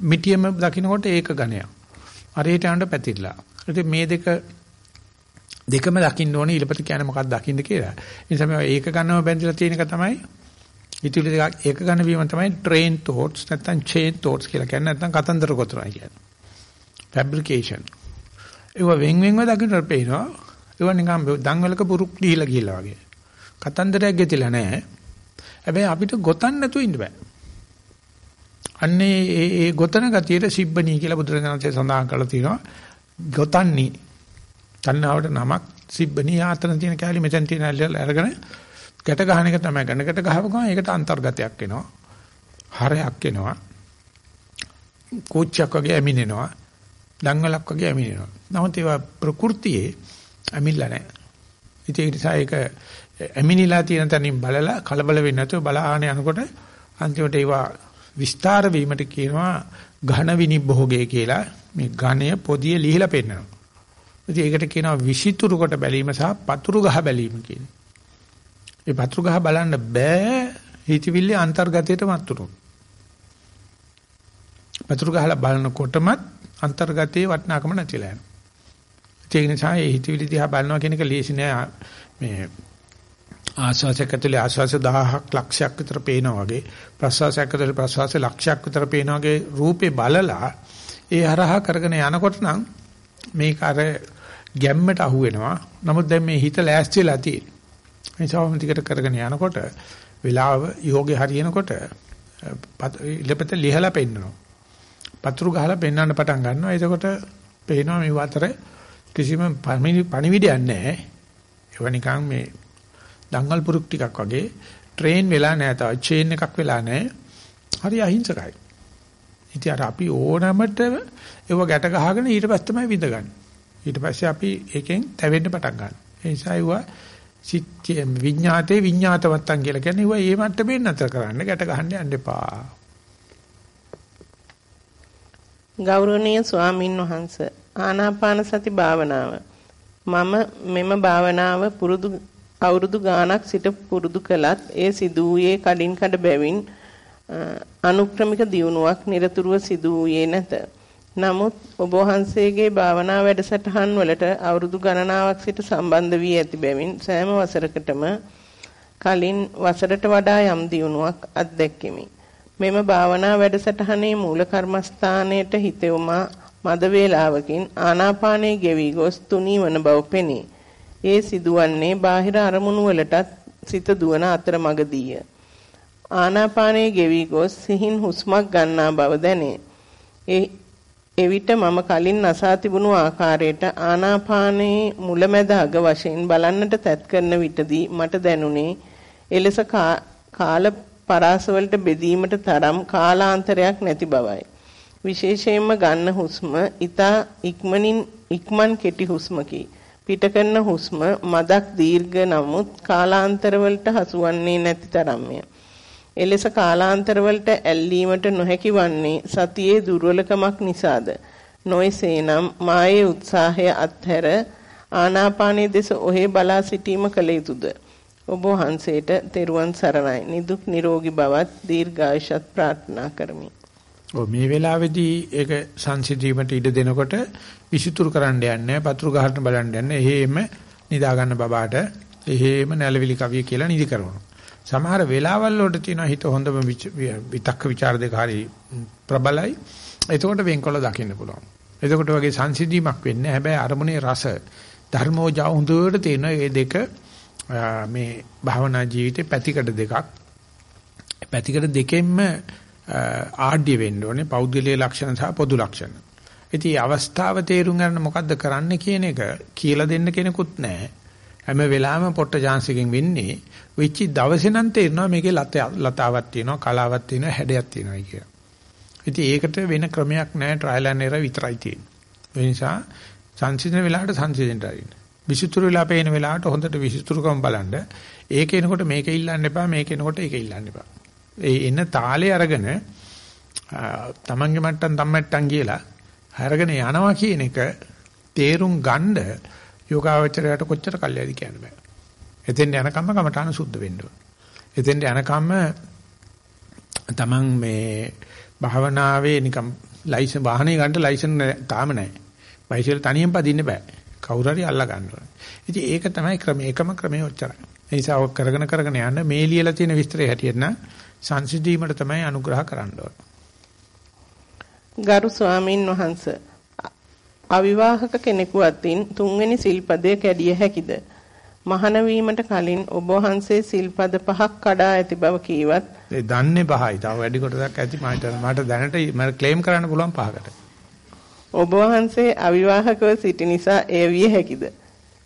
මිටියම දකින්නකොට ඒක ඝනයක්. හරියට යනට පැතිරලා. ඉතින් මේ දෙක දෙකම දකින්න ඕනේ ඉලපත කියන්නේ මොකක්ද දකින්න කියලා. ඒ නිසා මේ ඒක ගන්නව බැඳලා තියෙන එක තමයි ඉතිලි දෙකක් ඒක ගන්න වීම තමයි train thoughts නැත්නම් chain thoughts කියලා කියන්නේ නැත්නම් කතන්දර ගොතනවා කියන්නේ. fabrication. ඒව වෙන් වෙන්ව දකින්නට පේනවා. ඒව නිකන් දන්වලක පුරුක් දීලා ගිහලා වගේ. කතන්දරයක් ගෙතිලා නැහැ. හැබැයි අපිට ගොතන්න නැතුව ඉන්න බෑ. අන්නේ ඒ ඒ ගොතන ගතියට සිබ්බණී කියලා බුදුරජාණන්සේ සඳහන් කරලා තියෙනවා. ගොතන්නේ. තණ්හාවට නමක් සිබ්බණී ආතන තියෙන කැලි මෙතන තියෙන අරගෙන ගැට ගහන එක තමයි ගන්න. ගැට ගහව ගමන් ඒකට අන්තර්ගතයක් එනවා. හරයක් එනවා. කෝච්චයක් වගේ ඇමිනෙනවා. දංගලක් වගේ ඇමිනෙනවා. නමුත් ඒවා ප්‍රകൃතියේ ඇමිල්ලා නැහැ. ඉතින් ඒ නිසා ඒක ඇමිනිලා තියෙන තැනින් බලලා කලබල වෙන්නේ නැතුව බලාගෙන යනකොට අන්තිමට ඒවා විස්තර වීමට කියනවා ඝන විනිභෝගය කියලා. මේ ඝණය පොදිය ලිහිලා පෙන්නනවා. ඉතින් ඒකට කියනවා විසිතුරු කොට බැලීම සහ පතුරු ගහ බැලීම කියන්නේ. ඒ පතුරු ගහ බලන්න බෑ හිතවිල්ලේ අන්තර්ගතයට මතුරු. පතුරු ගහලා බලනකොටමත් අන්තර්ගතයේ වටිනාකම නැතිලා යනවා. ඒක නිසා මේ හිතවිලි දිහා බලනවා කියන එක ලේසි නෑ මේ ආස්වාසයක් ඇතුලේ ආස්වාස 1000ක් ලක්ෂයක් විතර පේනවා වගේ ප්‍රසවාසයක් ඇතුලේ ප්‍රසවාස ලක්ෂයක් විතර පේනවා වගේ රූපේ බලලා ඒ හරහා කරගෙන යනකොට නම් මේක අර ගැම්මට අහු වෙනවා. නමුත් දැන් මේ හිත ලෑස්ති වෙලා තියෙන නිසා ටිකට කරගෙන යනකොට වෙලාව යෝගේ හරියනකොට ඉලපත ලිහලා පෙන්නනවා. පතුරු ගහලා පෙන්වන්න පටන් ගන්නවා. එතකොට පේනවා මේ අතර කිසිම පණිවිඩයක් නැහැ. ඒවා නිකන් මේ දංගල් පුරුක් ටිකක් වගේ ට්‍රේන් වෙලා නැහැ තාම චේන් එකක් වෙලා නැහැ. හරි අහිංසකයි. ඉතින් අර අපි ඕනමට ඒව ගැට ගහගෙන ඊට පස්සේ තමයි විඳගන්නේ. ඊට පස්සේ අපි ඒකෙන් තැවෙන්න පටන් ගන්නවා. ඒ නිසා ඒවා සිත් විඤ්ඤාතේ විඤ්ඤාතවත්තන් කියලා කියන්නේ ඒවා ඒ මට්ටමෙන් නැතර කරන්න ගැට ගහන්න යන්න එපා. ගෞරවනීය ස්වාමින් වහන්සේ ආනාපාන සති භාවනාව මම මෙම භාවනාව පුරුදු අවුරුදු ගාණක් සිට පුරුදු කළත් ඒ සිදු වූයේ කඩින් කඩ බැවින් අනුක්‍රමික දියුණුවක් নিরතුරුව සිදු වූයේ නැත. නමුත් ඔබ වහන්සේගේ භාවනා වැඩසටහන් වලට අවුරුදු ගණනාවක් සිට සම්බන්ධ වී ඇති බැවින් සෑම වසරකටම කලින් වසරට වඩා යම් දියුණුවක් අත්දැක්කෙමි. මෙම භාවනා වැඩසටහනේ මූල කර්මස්ථානයට හිත යොමා මද වේලාවකින් ආනාපානයේ ගෙවි ගොස් තුනී වන බව පෙනේ. ඒ සිදුවන්නේ බාහිර අරමුණු වලටත් සිත දුවන අතරමඟදීය. ආනාපානයේ ගෙවි ගොස් සිහින් හුස්මක් ගන්නා බව දැනේ. එවිට මම කලින් අසා තිබුණු ආකාරයට ආනාපානයේ මුලැමැද අග වශයෙන් බලන්නට තැත් කරන විටදී මට දැනුනේ එලෙස කාල පරාසවලට බෙදීමට තරම් කාලාන්තරයක් නැති බවයි. විශේෂයෙන්ම ගන්න හුස්ම ඊතා ඉක්මනින් ඉක්මන් කෙටි හුස්මකි. පිට කරන හුස්ම මදක් දීර්ඝ නමුත් කාලාන්තරවලට හසුවන්නේ නැති තරම්ය. එලෙස කාලාන්තරවලට ඇල්ලීමට නොහැකි වන්නේ සතියේ දුර්වලකමක් නිසාද නොයසේනම් මායේ උත්සාහය අත්හැර ආනාපානයේ දෙස ඔහේ බලා සිටීම කළ යුතුයද ඔබ වහන්සේට තෙරුවන් සරණයි නිදුක් නිරෝගී බවත් දීර්ඝායුෂත් ප්‍රාර්ථනා කරමි. ඔව් මේ වෙලාවේදී ඒක සංසිඳීමට ඉඩ දෙනකොට විසිතුරු කරන්න යන්නේ පතුරු ගහන්න බලන්න යන්නේ එහෙම නිදා ගන්න බබාට එහෙම නැලවිලි කවිය කියලා නිදි කරනවා. සමහර වෙලාවල් වලට තියෙන හිත හොඳම විතක්ක ਵਿਚාර දෙක හරි ප්‍රබලයි. එතකොට වෙන්කොල දකින්න පුළුවන්. එතකොට වගේ සංසිඳීමක් වෙන්නේ හැබැයි අරමුණේ රස ධර්මෝජා හොඳට තියෙන මේ දෙක මේ භාවනා ජීවිතේ පැතිකඩ දෙකක්. පැතිකඩ දෙකෙන්ම ආඩ්‍ය වෙන්න ඕනේ පෞද්ගලික ලක්ෂණ සහ පොදු ලක්ෂණ. ඉතින් මේ අවස්ථාව තේරුම් ගන්න මොකද්ද කරන්න කියන එක කියලා දෙන්න කෙනෙකුත් නැහැ. හැම වෙලාවෙම පොට්ට chance එකකින් වෙන්නේ වෙච්ච දවසේ නම් තේරෙනවා මේකේ ලතාවක් තියෙනවා කලාවක් තියෙනවා හැඩයක් තියෙනවා කියලා. ඉතින් ඒකට වෙන ක්‍රමයක් නැහැ ට්‍රයිල් ඇන්ඩ් එරර් විතරයි තියෙන්නේ. ඒ නිසා සංසිඳන වෙලාවට සංසිඳෙන්න ආරින්න. විසිතුරු වෙලා පේන වෙලාවට හොඳට විසිතුරුකම බලන්න. ඒක එනකොට මේක ඉල්ලන්න එපා මේක එනකොට ඒක ඉල්ලන්න එපා. ඒ එන තාලේ අරගෙන තමන්ගේ මට්ටම් තම්මට්ටම් කියලා අරගෙන යනවා කියන එක තේරුම් ගන්න යෝගාවචරයට කොච්චර කල්යයිද කියන්න බෑ. එතෙන් යනකම්ම කමඨාන සුද්ධ වෙන්න ඕන. එතෙන් යනකම්ම තමන් මේ භාවනාවේ නිකම් ලයිසන් වාහනේ ගන්න ලයිසන් තාම නැහැ. බයිසිකල් තනියෙන් පදින්න බෑ. කවුරු හරි අල්ලා ගන්න ඕනේ. ඉතින් ඒක තමයි ක්‍රම එකම ක්‍රමය ඔච්චරයි. ඒ නිසා ඔක් කරගෙන කරගෙන යන්න මේ ලියලා තියෙන විස්තරය හැටියට නම් සංසිද්ධීමට තමයි අනුග්‍රහ කරන්න ඕනේ. ගරු ස්වාමින් වහන්සේ අවිවාහක කෙනෙකු අතින් තුන්වෙනි සිල්පදය කැඩිය හැකිද? මහාන වීමට කලින් ඔබ වහන්සේ සිල්පද පහක් කඩා ඇති බව කීවත් ඒ දන්නේ පහයි. තව වැඩි කොටසක් ඇති මට දැනට මට ක්ලේම් කරන්න පුළුවන් පහකට. ඔබ වහන්සේ අවිවාහකව සිටි නිසා එය විය හැකිද?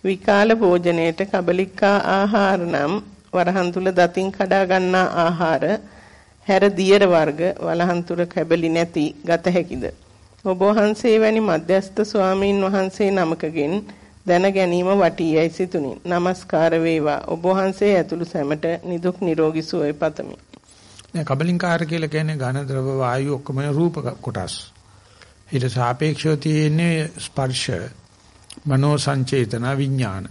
විකාල භෝජනයේට කබලිකා ආහාර නම් වරහන් තුල දතින් කඩා ගන්නා ආහාර හැර දියර වර්ග වලහන් තුල කැබලි නැති ගත හැකිද? ඔබ වහන්සේ වැනි මධ්‍යස්ත ස්වාමීන් වහන්සේ නමකගෙන් දැන ගැනීම වටීයයි සිතුනි. নমස්කාර වේවා. ඔබ වහන්සේ ඇතුළු සැමට නිදුක් නිරෝගී සුවය පතමි. නෑ කබලින්කාර කියලා කියන්නේ ඝන ද්‍රව වායු ඔක්කොම රූප කොටස්. ඊට සාපේක්ෂව තියෙන්නේ ස්පර්ශ මනෝ සංචේතන විඥාන.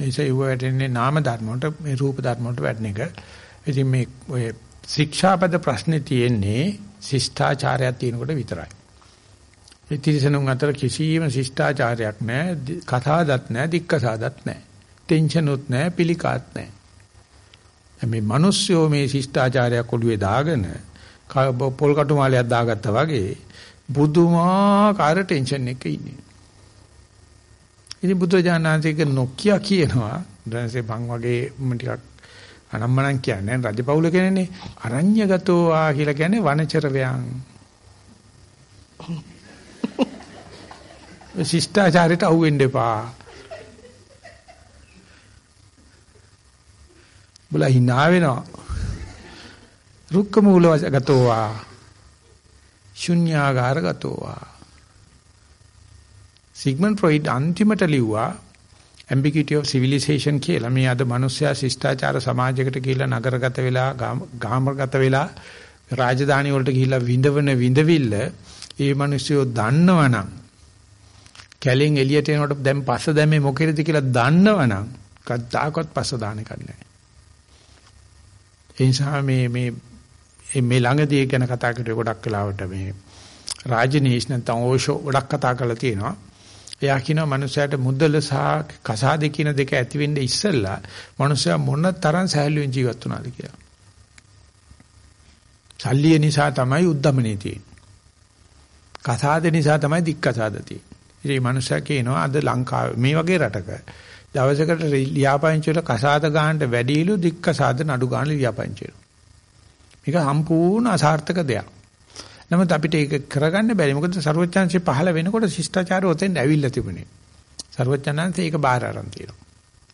ඒසෙ වැටෙන්නේ නාම ධර්ම වලට මේ රූප ධර්ම වලට වැටෙන එක. ඉතින් මේ ඔය ශික්ෂාපද ප්‍රශ්නේ තියෙන්නේ ශිෂ්ටාචාරයක් තියෙනකොට විතරයි. ඒ තිරසනුන් අතර කිසියම් ශිෂ්ටාචාරයක් නැහැ, කතාදත් නැහැ, දික්කසාදත් නැහැ. ටෙන්ෂන් උත් නැහැ, පිළිකාත් නැහැ. මේ මිනිස්සුયો මේ ශිෂ්ටාචාරයක් ඔළුවේ දාගෙන පොල් කටු මාලයක් දාගත්තා වගේ බුදුමාකාර ටෙන්ෂන් එකක ඉන්නේ. ඉතින් බුදුජානනාංශික නොකිය කියනවා දැන්සේ බං වගේ ටිකක් අනම්මනම් කියන්නේ රජපෞල කෙනනේ අරඤ්‍යගතෝ ආ කියලා කියන්නේ වනචරවයන්. [laughs] ශිෂ්ටාචාරයට අහුවෙන්න එපා. බුලා hina වෙනවා. රුක්ක මූලවගතෝවා. ශුන්‍යාගාරගතෝවා. සිග්මන්ඩ් ෆ්‍රොයිඩ් අන්තිමට ලිව්වා ambiguity of civilization කියලා. මේ අද මිනිස්සයා ශිෂ්ටාචාර සමාජයකට ගිහිල්ලා නගරගත වෙලා ගාමගත වෙලා රාජධානි වලට ගිහිල්ලා විඳවන විඳවිල්ල ඒ මිනිස්සුયો දන්නවනම් කැලෙන් එළියට එනකොට දැන් පස්ස දැම්මේ මොකේද කියලා දන්නවනම් කද්දාකවත් පස්ස දාන එකක් නැහැ. ඒ නිසා මේ මේ මේ ළඟදී ගැන කතා කරේ ගොඩක් වෙලාවට මේ රාජනීෂ් නැත්නම් ඕෂෝ ගොඩක් කතා කරලා තියෙනවා. එයා කියනවා මනුස්සයාට මුදල සහ කසාද කියන දෙක ඇති වෙන්නේ ඉස්සෙල්ලා මනුස්සයා මොන තරම් සහැල්ලුවෙන් ජීවත් වුණාද කියලා. සල්ලිය නිසා තමයි උද්දමනේ තියෙන්නේ. කසාද නිසා තමයි දික්කසාද තියෙන්නේ. ඉතින් මේ මනුස්සයා කියනවා අද ලංකාවේ මේ වගේ රටක දවසකට ලියාපදිංචි වල කසාද ගන්නට වැඩිලු දික්කසාද නඩු ගන්න ලියාපදිංචි වෙනවා. මේක සම්පූර්ණ අසාර්ථක දෙයක්. නමුත් අපිට ඒක කරගන්න බැරි. මොකද ਸਰවඥාන්සේ පහළ වෙනකොට ශිෂ්ටාචාරය ඔතෙන් ඇවිල්ලා තිබුණේ. ਸਰවඥාන්සේ ඒක බාහිර අරන් තියෙනවා.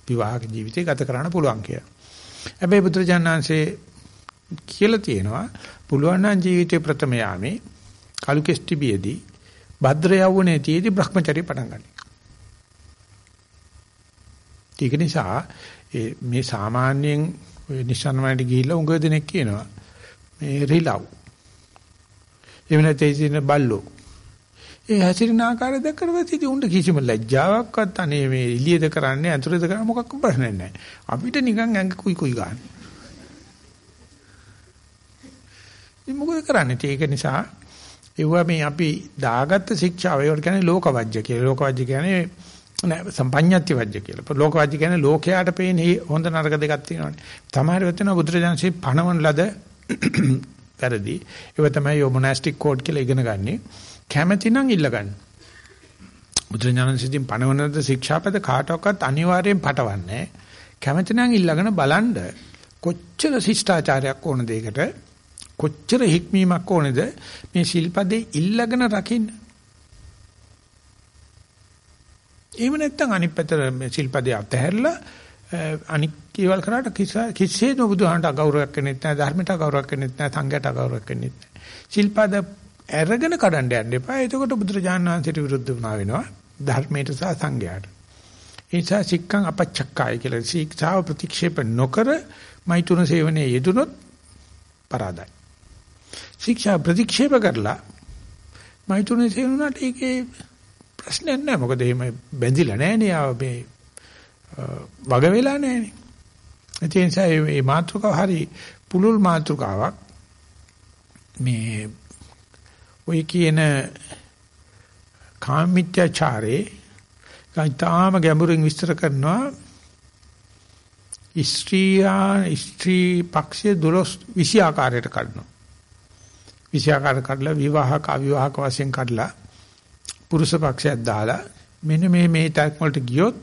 විවාහක ජීවිතය ගත කරන්න පුළුවන් කියලා. හැබැයි බුදුරජාණන්සේ කියලා තියෙනවා පුළුවන් නම් ජීවිතේ ප්‍රථම යාමේ කලු කෙස්ටිබියේදී භද්‍ර යවුනේ තියේදී Brahmacharya පටන් ගන්න. ඒක නිසා මේ සාමාන්‍යයෙන් ඔය නිසන්වලට ගිහිල්ලා උඟ දෙනෙක් කියනවා මේ රිලව් එහෙම නැත්නම් බල්ලෝ. ඒ හැසිරෙන ආකාරය දැක්කට පස්සේ ඉතින් උන්ට කිසිම ලැජ්ජාවක්වත් අනේ මේ එළියද කරන්නේ අතුරද කරන්නේ මොකක්ද ප්‍රශ්නයක් නැහැ. අපිට නිකන් ඇඟ කුයි කුයි ගන්න. ඉතින් මොකද කරන්නේ? ඒක නිසා ඒවා මේ අපි දාගත්ත ශික්ෂාව ඒවට කියන්නේ ලෝකවජ්‍ය කියලා. ලෝකවජ්‍ය කියන්නේ නෑ සම්පඤ්ඤාති වජ්‍ය කියලා. ලෝකවජ්‍ය කියන්නේ ලෝකයාට පේන හොඳ නරක දෙකක් තියෙනවානේ. තමයි වෙතන බුදුරජාන්සේ පණවන ලද වැරදි. ඒව තමයි යෝ මොනාස්ටික් කෝඩ් කියලා ඉගෙන ගන්නේ. කැමැති නම් ඉල්ල ගන්න. බුදුරජාණන්සේදී පණවනද ශික්ෂාපද කාටවත් අනිවාර්යෙන් පටවන්නේ කැමැති නම් ඉල්ලගෙන බලන්න කොච්චර ශිෂ්ටාචාරයක් ඕන දෙයකට කොච්චර හික්මීමක් ඕනේද මේ ශිල්පදේ ඉල්ලගෙන රකින්න. එහෙම නැත්නම් අනිත් පැත්තට ශිල්පදේ අතහැරලා අනික් කේවල් කරාට කිසිසේත් බුදුහාමට අගෞරවයක් කරන්නේ නැහැ ධර්මයට අගෞරවයක් කරන්නේ නැහැ සංඝයට අගෞරවයක් කරන්නේ නැහැ. ශිල්පද අරගෙන කඩන්න යන්න එපා. එතකොට බුදුරජාණන් වහන්සේට විරුද්ධ වුණා වෙනවා ධර්මයට සහ සංඝයාට. ඒ නිසා සික්කං අපච්චක්කාය කියලා ශික්ෂාව ප්‍රතික්ෂේප නොකර මෛතුන සේවනයේ යෙදුනොත් පරාදයි. ශික්ෂා ප්‍රතික්ෂේප කරලා මෛතුන සේවනට ඒකේ ප්‍රශ්නයක් නැහැ. මොකද එහෙම බැඳිලා නැහැ නේ ආ මේ වග වෙලා නැහැ නේ. ඒ නිසා මේ මාතෘකාව හරි පුලුල් මාතෘකාවක්. මේ ඔය කියන කාමීත්‍යචාරේ ගාitaම ගැඹුරින් විස්තර කරනවා. ස්ත්‍රියා ස්ත්‍රී පක්ෂයේ 12 20 ආකාරයට කඩනවා. 20 ආකාරයට කඩලා විවාහක අවිවාහක වශයෙන් කඩලා පුරුෂ පක්ෂයක් දාලා මෙන්න මේ මේ ටැක් වලට ගියොත්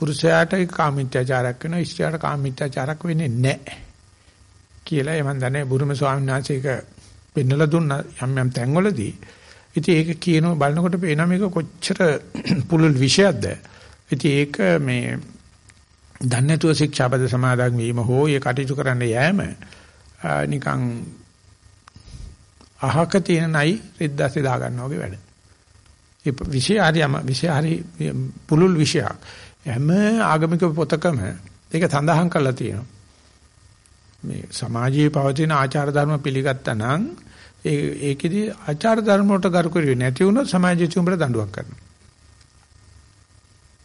පුරුෂයාට කාමීත්‍යචාරයක් වෙනවා ස්ත්‍රියට කාමීත්‍යචාරයක් වෙන්නේ නැහැ කියලා එමන් දන්නේ බුරුම ස්වාමීන් වහන්සේක පෙන්නලා දුන්නා යම් යම් තැන්වලදී. ඉතින් ඒක කියනවා බලනකොට පේනවා මේක කොච්චර [clears throat] පුළුල් විෂයක්ද. ඉතින් ඒක මේ දන්නේ නැතුව ශික්ෂාපද සමාදන් වීම හෝ ඒ කටයුතු කරන්න යෑම නිකන් අහක තියෙන නයි රෙද්දාසේ දා ගන්නවා වගේ වැඩ. ඒ විෂය හරියම විෂය හරි පුළුල් විෂයක්. හැම ආගමික පොතකම ඒක සඳහන් කරලා තියෙනවා. මේ සමාජයේ පවතින ආචාර ධර්ම පිළිගත්තා නම් ඒ ඒකෙදි ආචාර ධර්ම වලට ගරු කරුවේ නැති වුණොත් සමාජයේ උඹට දඬුවම් කරනවා.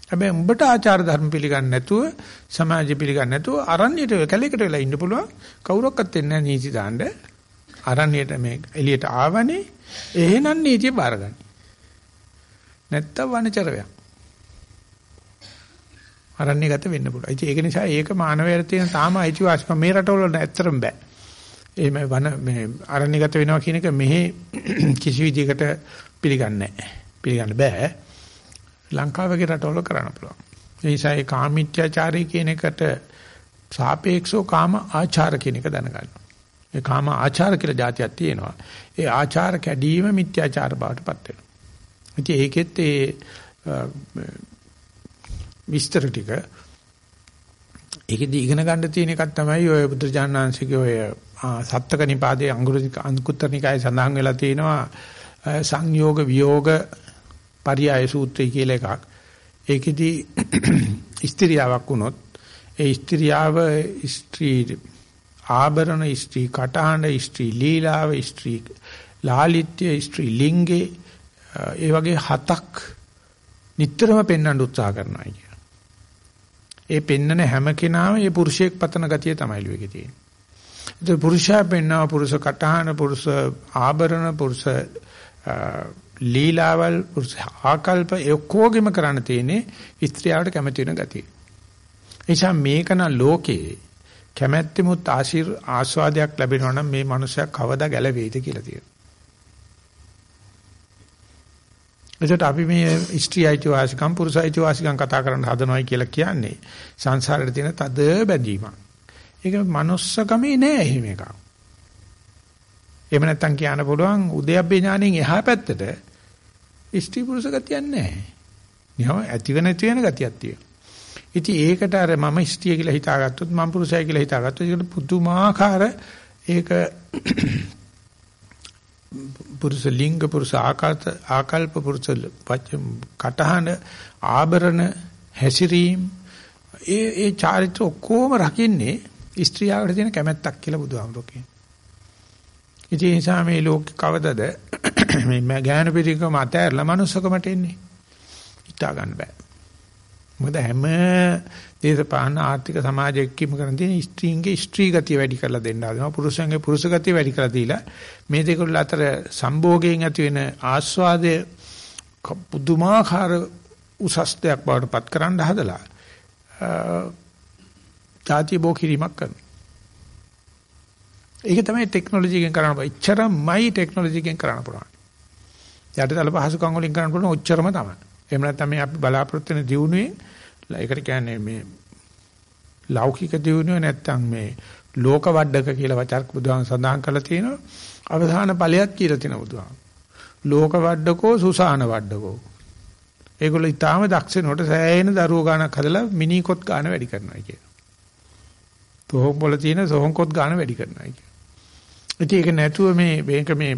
හැබැයි උඹට ආචාර ධර්ම පිළිගන්නේ නැතුව සමාජය පිළිගන්නේ නැතුව අරණ්‍යයට කැලේකට වෙලා ඉන්න පුළුවන් කවුරක්වත් දෙන්නේ නැහැ නීති දාන්න. අරණ්‍යයට මේ එළියට ආවනේ එහෙනම් නීතිය බාරගන්න. නැත්තම් වනචරයක්. අරණ්‍යගත වෙන්න පුළුවන්. ඉතින් ඒක නිසා ඒක මානවයට තියෙන තාම අයිතිවාසිකම මේ රටවල ඇත්තටම බෑ. එහෙම වන මේ අරණ්‍යගත වෙනවා කියන එක මෙහි [clears throat] කිසි විදිහකට පිළිගන්නේ නැහැ. පිළිගන්න බෑ. ලංකාවේ රටවල කරන්න පුළුවන්. ඒ නිසා ඒ කාමීත්‍යාචාරය කියන එකට සාපේක්ෂව කාම ආචාර කියන එක දැනගන්න. ඒ කාම ආචාර කියලා જાතියක් තියෙනවා. ඒ ආචාර කැඩීම මිත්‍යාචාර බවට පත් වෙනවා. ඉතින් ඒකෙත් ඒ විස්තර ටික ඒකෙදි ඉගෙන ගන්න තියෙන එකක් තමයි ඔය බුදුජානනාංශිකේ ඔය සත්තක නිපාතයේ අංගුත්තර නිකායේ සඳහන් වෙලා තියෙනවා සංයෝග විయోగ පරියාය සූත්‍රය කියලා එකක්. ඒකෙදි [clears throat] ස්ත්‍රියාවක් වුණොත් ඒ ස්ත්‍රියාව ස්ත්‍රී ආභරණ ස්ත්‍රී කටහඬ ස්ත්‍රී ලීලාව ස්ත්‍රී ලාලිත්‍ය ස්ත්‍රී ලිංගේ ඒ වගේ හතක් නිතරම පෙන්වන්න උත්සාහ කරනවා කිය. ඒ පෙන්නන හැම කෙනාම ඒ පුරුෂයෙක් පතන ගතිය තමයි ලුවේකේ තියෙන්නේ. ඒ පුරුෂයා පෙන්නවා පුරුෂ කටහන පුරුෂ ආභරණ පුරුෂ ලීලාවල් පුරුෂ ආකල්ප ඔක්කොගෙම කරන්න තියෙන්නේ ස්ත්‍රියට කැමති වෙන ගතිය. එනිසා මේකන ලෝකේ කැමැත්තෙමුත් ආශිර් ආස්වාදයක් ලැබෙනවා නම් මේ මනුස්සයා කවදා ගැලවෙයිද කියලා තියෙනවා. එතකොට අපි මේ ස්ත්‍රී අයිතිවාසිකම් පුරුෂ අයිතිවාසිකම් කතා කරන්න හදනවයි කියලා කියන්නේ සංසාරේ තියෙන තද බැඳීමක්. ඒක manussකමේ නෑ එහෙම එකක්. එහෙම නැත්තම් කියන්න පුළුවන් උදයබ්බේ ඥාණයෙන් එහා පැත්තට ස්ත්‍රී පුරුෂ ගතියක් නෑ. නියම ඇතිව නැති වෙන ගතියක් තියෙනවා. ඉතින් ඒකට අර මම ස්ත්‍රිය කියලා හිතාගත්තොත් මම පුරුෂය කියලා හිතාගත්තොත් ඒකට පුදුමාකාර ඒක පුරුෂ ලිංග පුරුෂ ආකාත ආකල්ප පුරුෂ කටහඬ ආභරණ හැසිරීම ඒ ඒ චාරිත්‍ර ඔක්කොම රකින්නේ ස්ත්‍රියකට තියෙන කැමැත්තක් කියලා බුදුහාමුදුරුවෝ කියනවා. ඉතින් ඒ නිසා මේ ලෝක කවදද [coughs] මේ ඥාන පිටිකම අතහැරලා manussකමට එන්නේ. හිතා ගන්න බෑ. මොකද හැම දේශපාලන ආර්ථික සමාජයකම කරන තියෙන ස්ත්‍රීන්ගේ ස්ත්‍රී ගතිය වැඩි කරලා දෙන්න හදනවා පුරුෂයන්ගේ පුරුෂ ගතිය වැඩි කරලා දීලා මේ දෙකවල අතර සම්භෝගයෙන් ඇති වෙන ආස්වාදය පුදුමාකාර උසස් දෙයක් බවට පත් කරන්න හදලා ಜಾති බෝ කිරීමක් කරනවා. ඒක තමයි ටෙක්නොලොජි එකෙන් කරන්න පුළුවන්. එච්චරමයි ටෙක්නොලොජි එකෙන් කරන්න පුළුවන්. යටිතල පහසුකම් වලින් කරන්න පුළුවන් ඔච්චරම තමයි. එහෙම නැත්නම් මේ අපි බලාපොරොත්තු වෙන දියුණුවේ ඒකට කියන්නේ මේ ලෞකික දියුණුව නැත්නම් මේ ලෝක වඩක කියලා වචක් බුදුහාම සඳහන් කරලා තියෙනවා. අවධාන ඵලයක් කියලා තියෙනවා බුදුහාම. ලෝක වඩකෝ සුසාන වඩකෝ. ඒගොල්ලෝ ඊටාම දක්ෂ වෙනකොට සෑහෙන දරුවෝ ගානක් හදලා මිනිකොත් ගාන වැඩි කරනවා කියනවා. තෝහොම් වල තියෙන සෝහොන්කොත් ගාන වැඩි කරනවා කියනවා. ඉතින් ඒක නැතුව මේ මේක මේ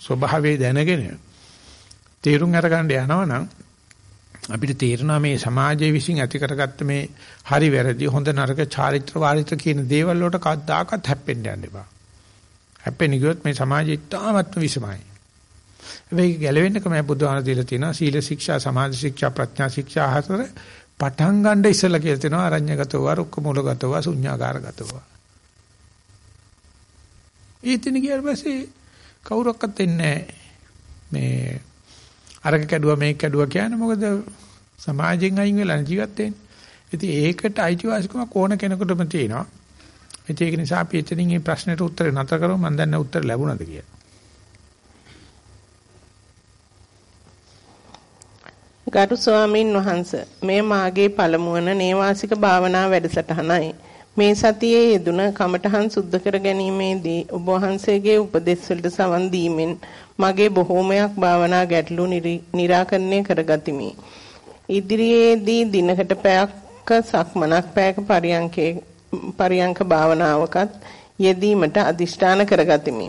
ස්වභාවය දැනගෙන තේරුම් අරගන්න යනවා නම් අපිට තේරෙනවා මේ සමාජයේ විසින් ඇති කරගත්ත මේ හරි වැරදි හොඳ නරක චාරිත්‍ර වාරිත්‍ර කියන දේවල් වලට කවදාකවත් හැප්පෙන්න යන්න එපා. හැප්පෙන්නේ ගියොත් මේ සමාජය ඉතාමත්ම විසමයි. මේක ගැලවෙන්න කම බුදුහාම දීලා තියෙනවා සීල ශික්ෂා සමාධි ශික්ෂා ප්‍රඥා ශික්ෂා හතර පටන් ගන්න ඉස්සලා කියලා තියෙනවා අරඤ්‍යගතව රුක්ක මූලගතව ශුඤ්ඤාකාරගතව. ඊතින ගියාට පස්සේ කවුරක්වත් එන්නේ මේ අරක කැඩුවා මේක කැඩුවා කියන්නේ මොකද සමාජයෙන් අයින් වෙලා ජීවත් වෙන්නේ. ඉතින් ඒකට අයිතිවාසිකමක් ඕන කෙනෙකුටම තියෙනවා. ඉතින් ඒක නිසා අපි එතනින් මේ ප්‍රශ්නෙට උත්තර නැතර කරමු මම දන්නේ උත්තර ලැබුණාද කියලා. ගරු ස්වාමින් වහන්සේ මේ මාගේ පළමුවන නේවාසික භාවනා වැඩසටහනයි. මේ සතියේ යෙදුන කමඨහන් සුද්ධ කර ගැනීමේදී ඔබ වහන්සේගේ උපදෙස් වලට සවන් දීමෙන් මගේ බොහෝමයක් භාවනා ගැටලු निराකරණය කරගතිමි. ඉදිරියේදී දිනකට පැයක් සක්මනක් පැයක පරියන්කේ පරියන්ක භාවනාවකත් යෙදීමට අදිෂ්ඨාන කරගතිමි.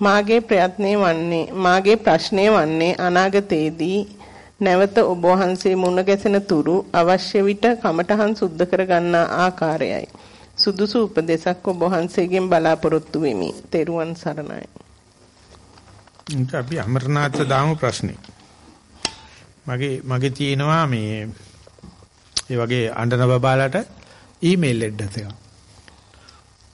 මාගේ ප්‍රයත්නය වන්නේ මාගේ ප්‍රශ්නය වන්නේ අනාගතයේදී නැවත ඔබ වහන්සේ මුණ ගැසෙන තුරු අවශ්‍ය විට කමඨහන් සුද්ධ කර ගන්නා ආකාරයයි. සුදුසු උපදේශක් ඔබ වහන්සේගෙන් බලාපොරොත්තු වෙමි. තෙරුවන් සරණයි. අපි අමරනාථ දාමු ප්‍රශ්නේ. මගේ මගේ තියෙනවා මේ ඒ වගේ අඬන බබාලට ඊමේල් ඇඩ්‍රස් එකක්.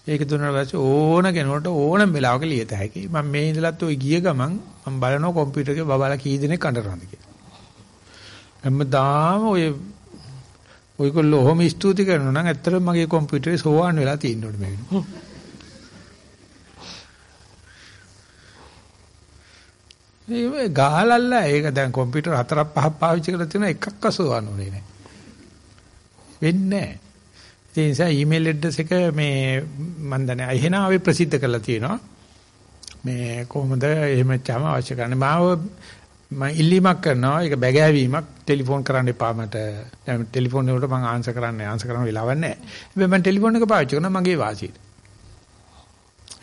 ඒක දුන්නාට පස්සේ ඕන කෙනෙකුට ඕනම වෙලාවක ලියත හැකියි. මම මේ ඉඳලත් ওই ගිය ගමන් මම බලනවා කම්පියුටර් එකේ බබාලා කී දෙනෙක් අඬනවද කියලා. හැමදාම ඔය ඔයගොල්ලෝ ඔහොම ස්තුති කරනවා නම් ඇත්තටම මගේ කම්පියුටරේ සෝවාන් වෙලා තියෙනවලු මේ වෙනකොට. මේ ගහලල්ලා ඒක දැන් කම්පියුටර් හතරක් පහක් පාවිච්චි කරලා තියෙනවා එකක්ක සෝවාන් උනේ නැහැ. වෙන්නේ නැහැ. ඒ නිසා ඊමේල් ඇඩ්‍රස් එක මේ මන් දන්නේ අහිනාවේ ප්‍රසිද්ධ කරලා තියෙනවා. මේ කොහොමද එහෙම චම අවශ්‍ය කරන්නේ? මාව මම ඉල්ලීමක් කරනවා. ඒක බැගෑවීමක් ටෙලිෆෝන් කරන්න එපා මට. දැන් ටෙලිෆෝන් වලට මම ආන්සර් කරන්නේ ආන්සර් කරන්න වෙලාවක් නැහැ. හැබැයි මම ටෙලිෆෝන් එක පාවිච්චි කරනවා මගේ වාසියට.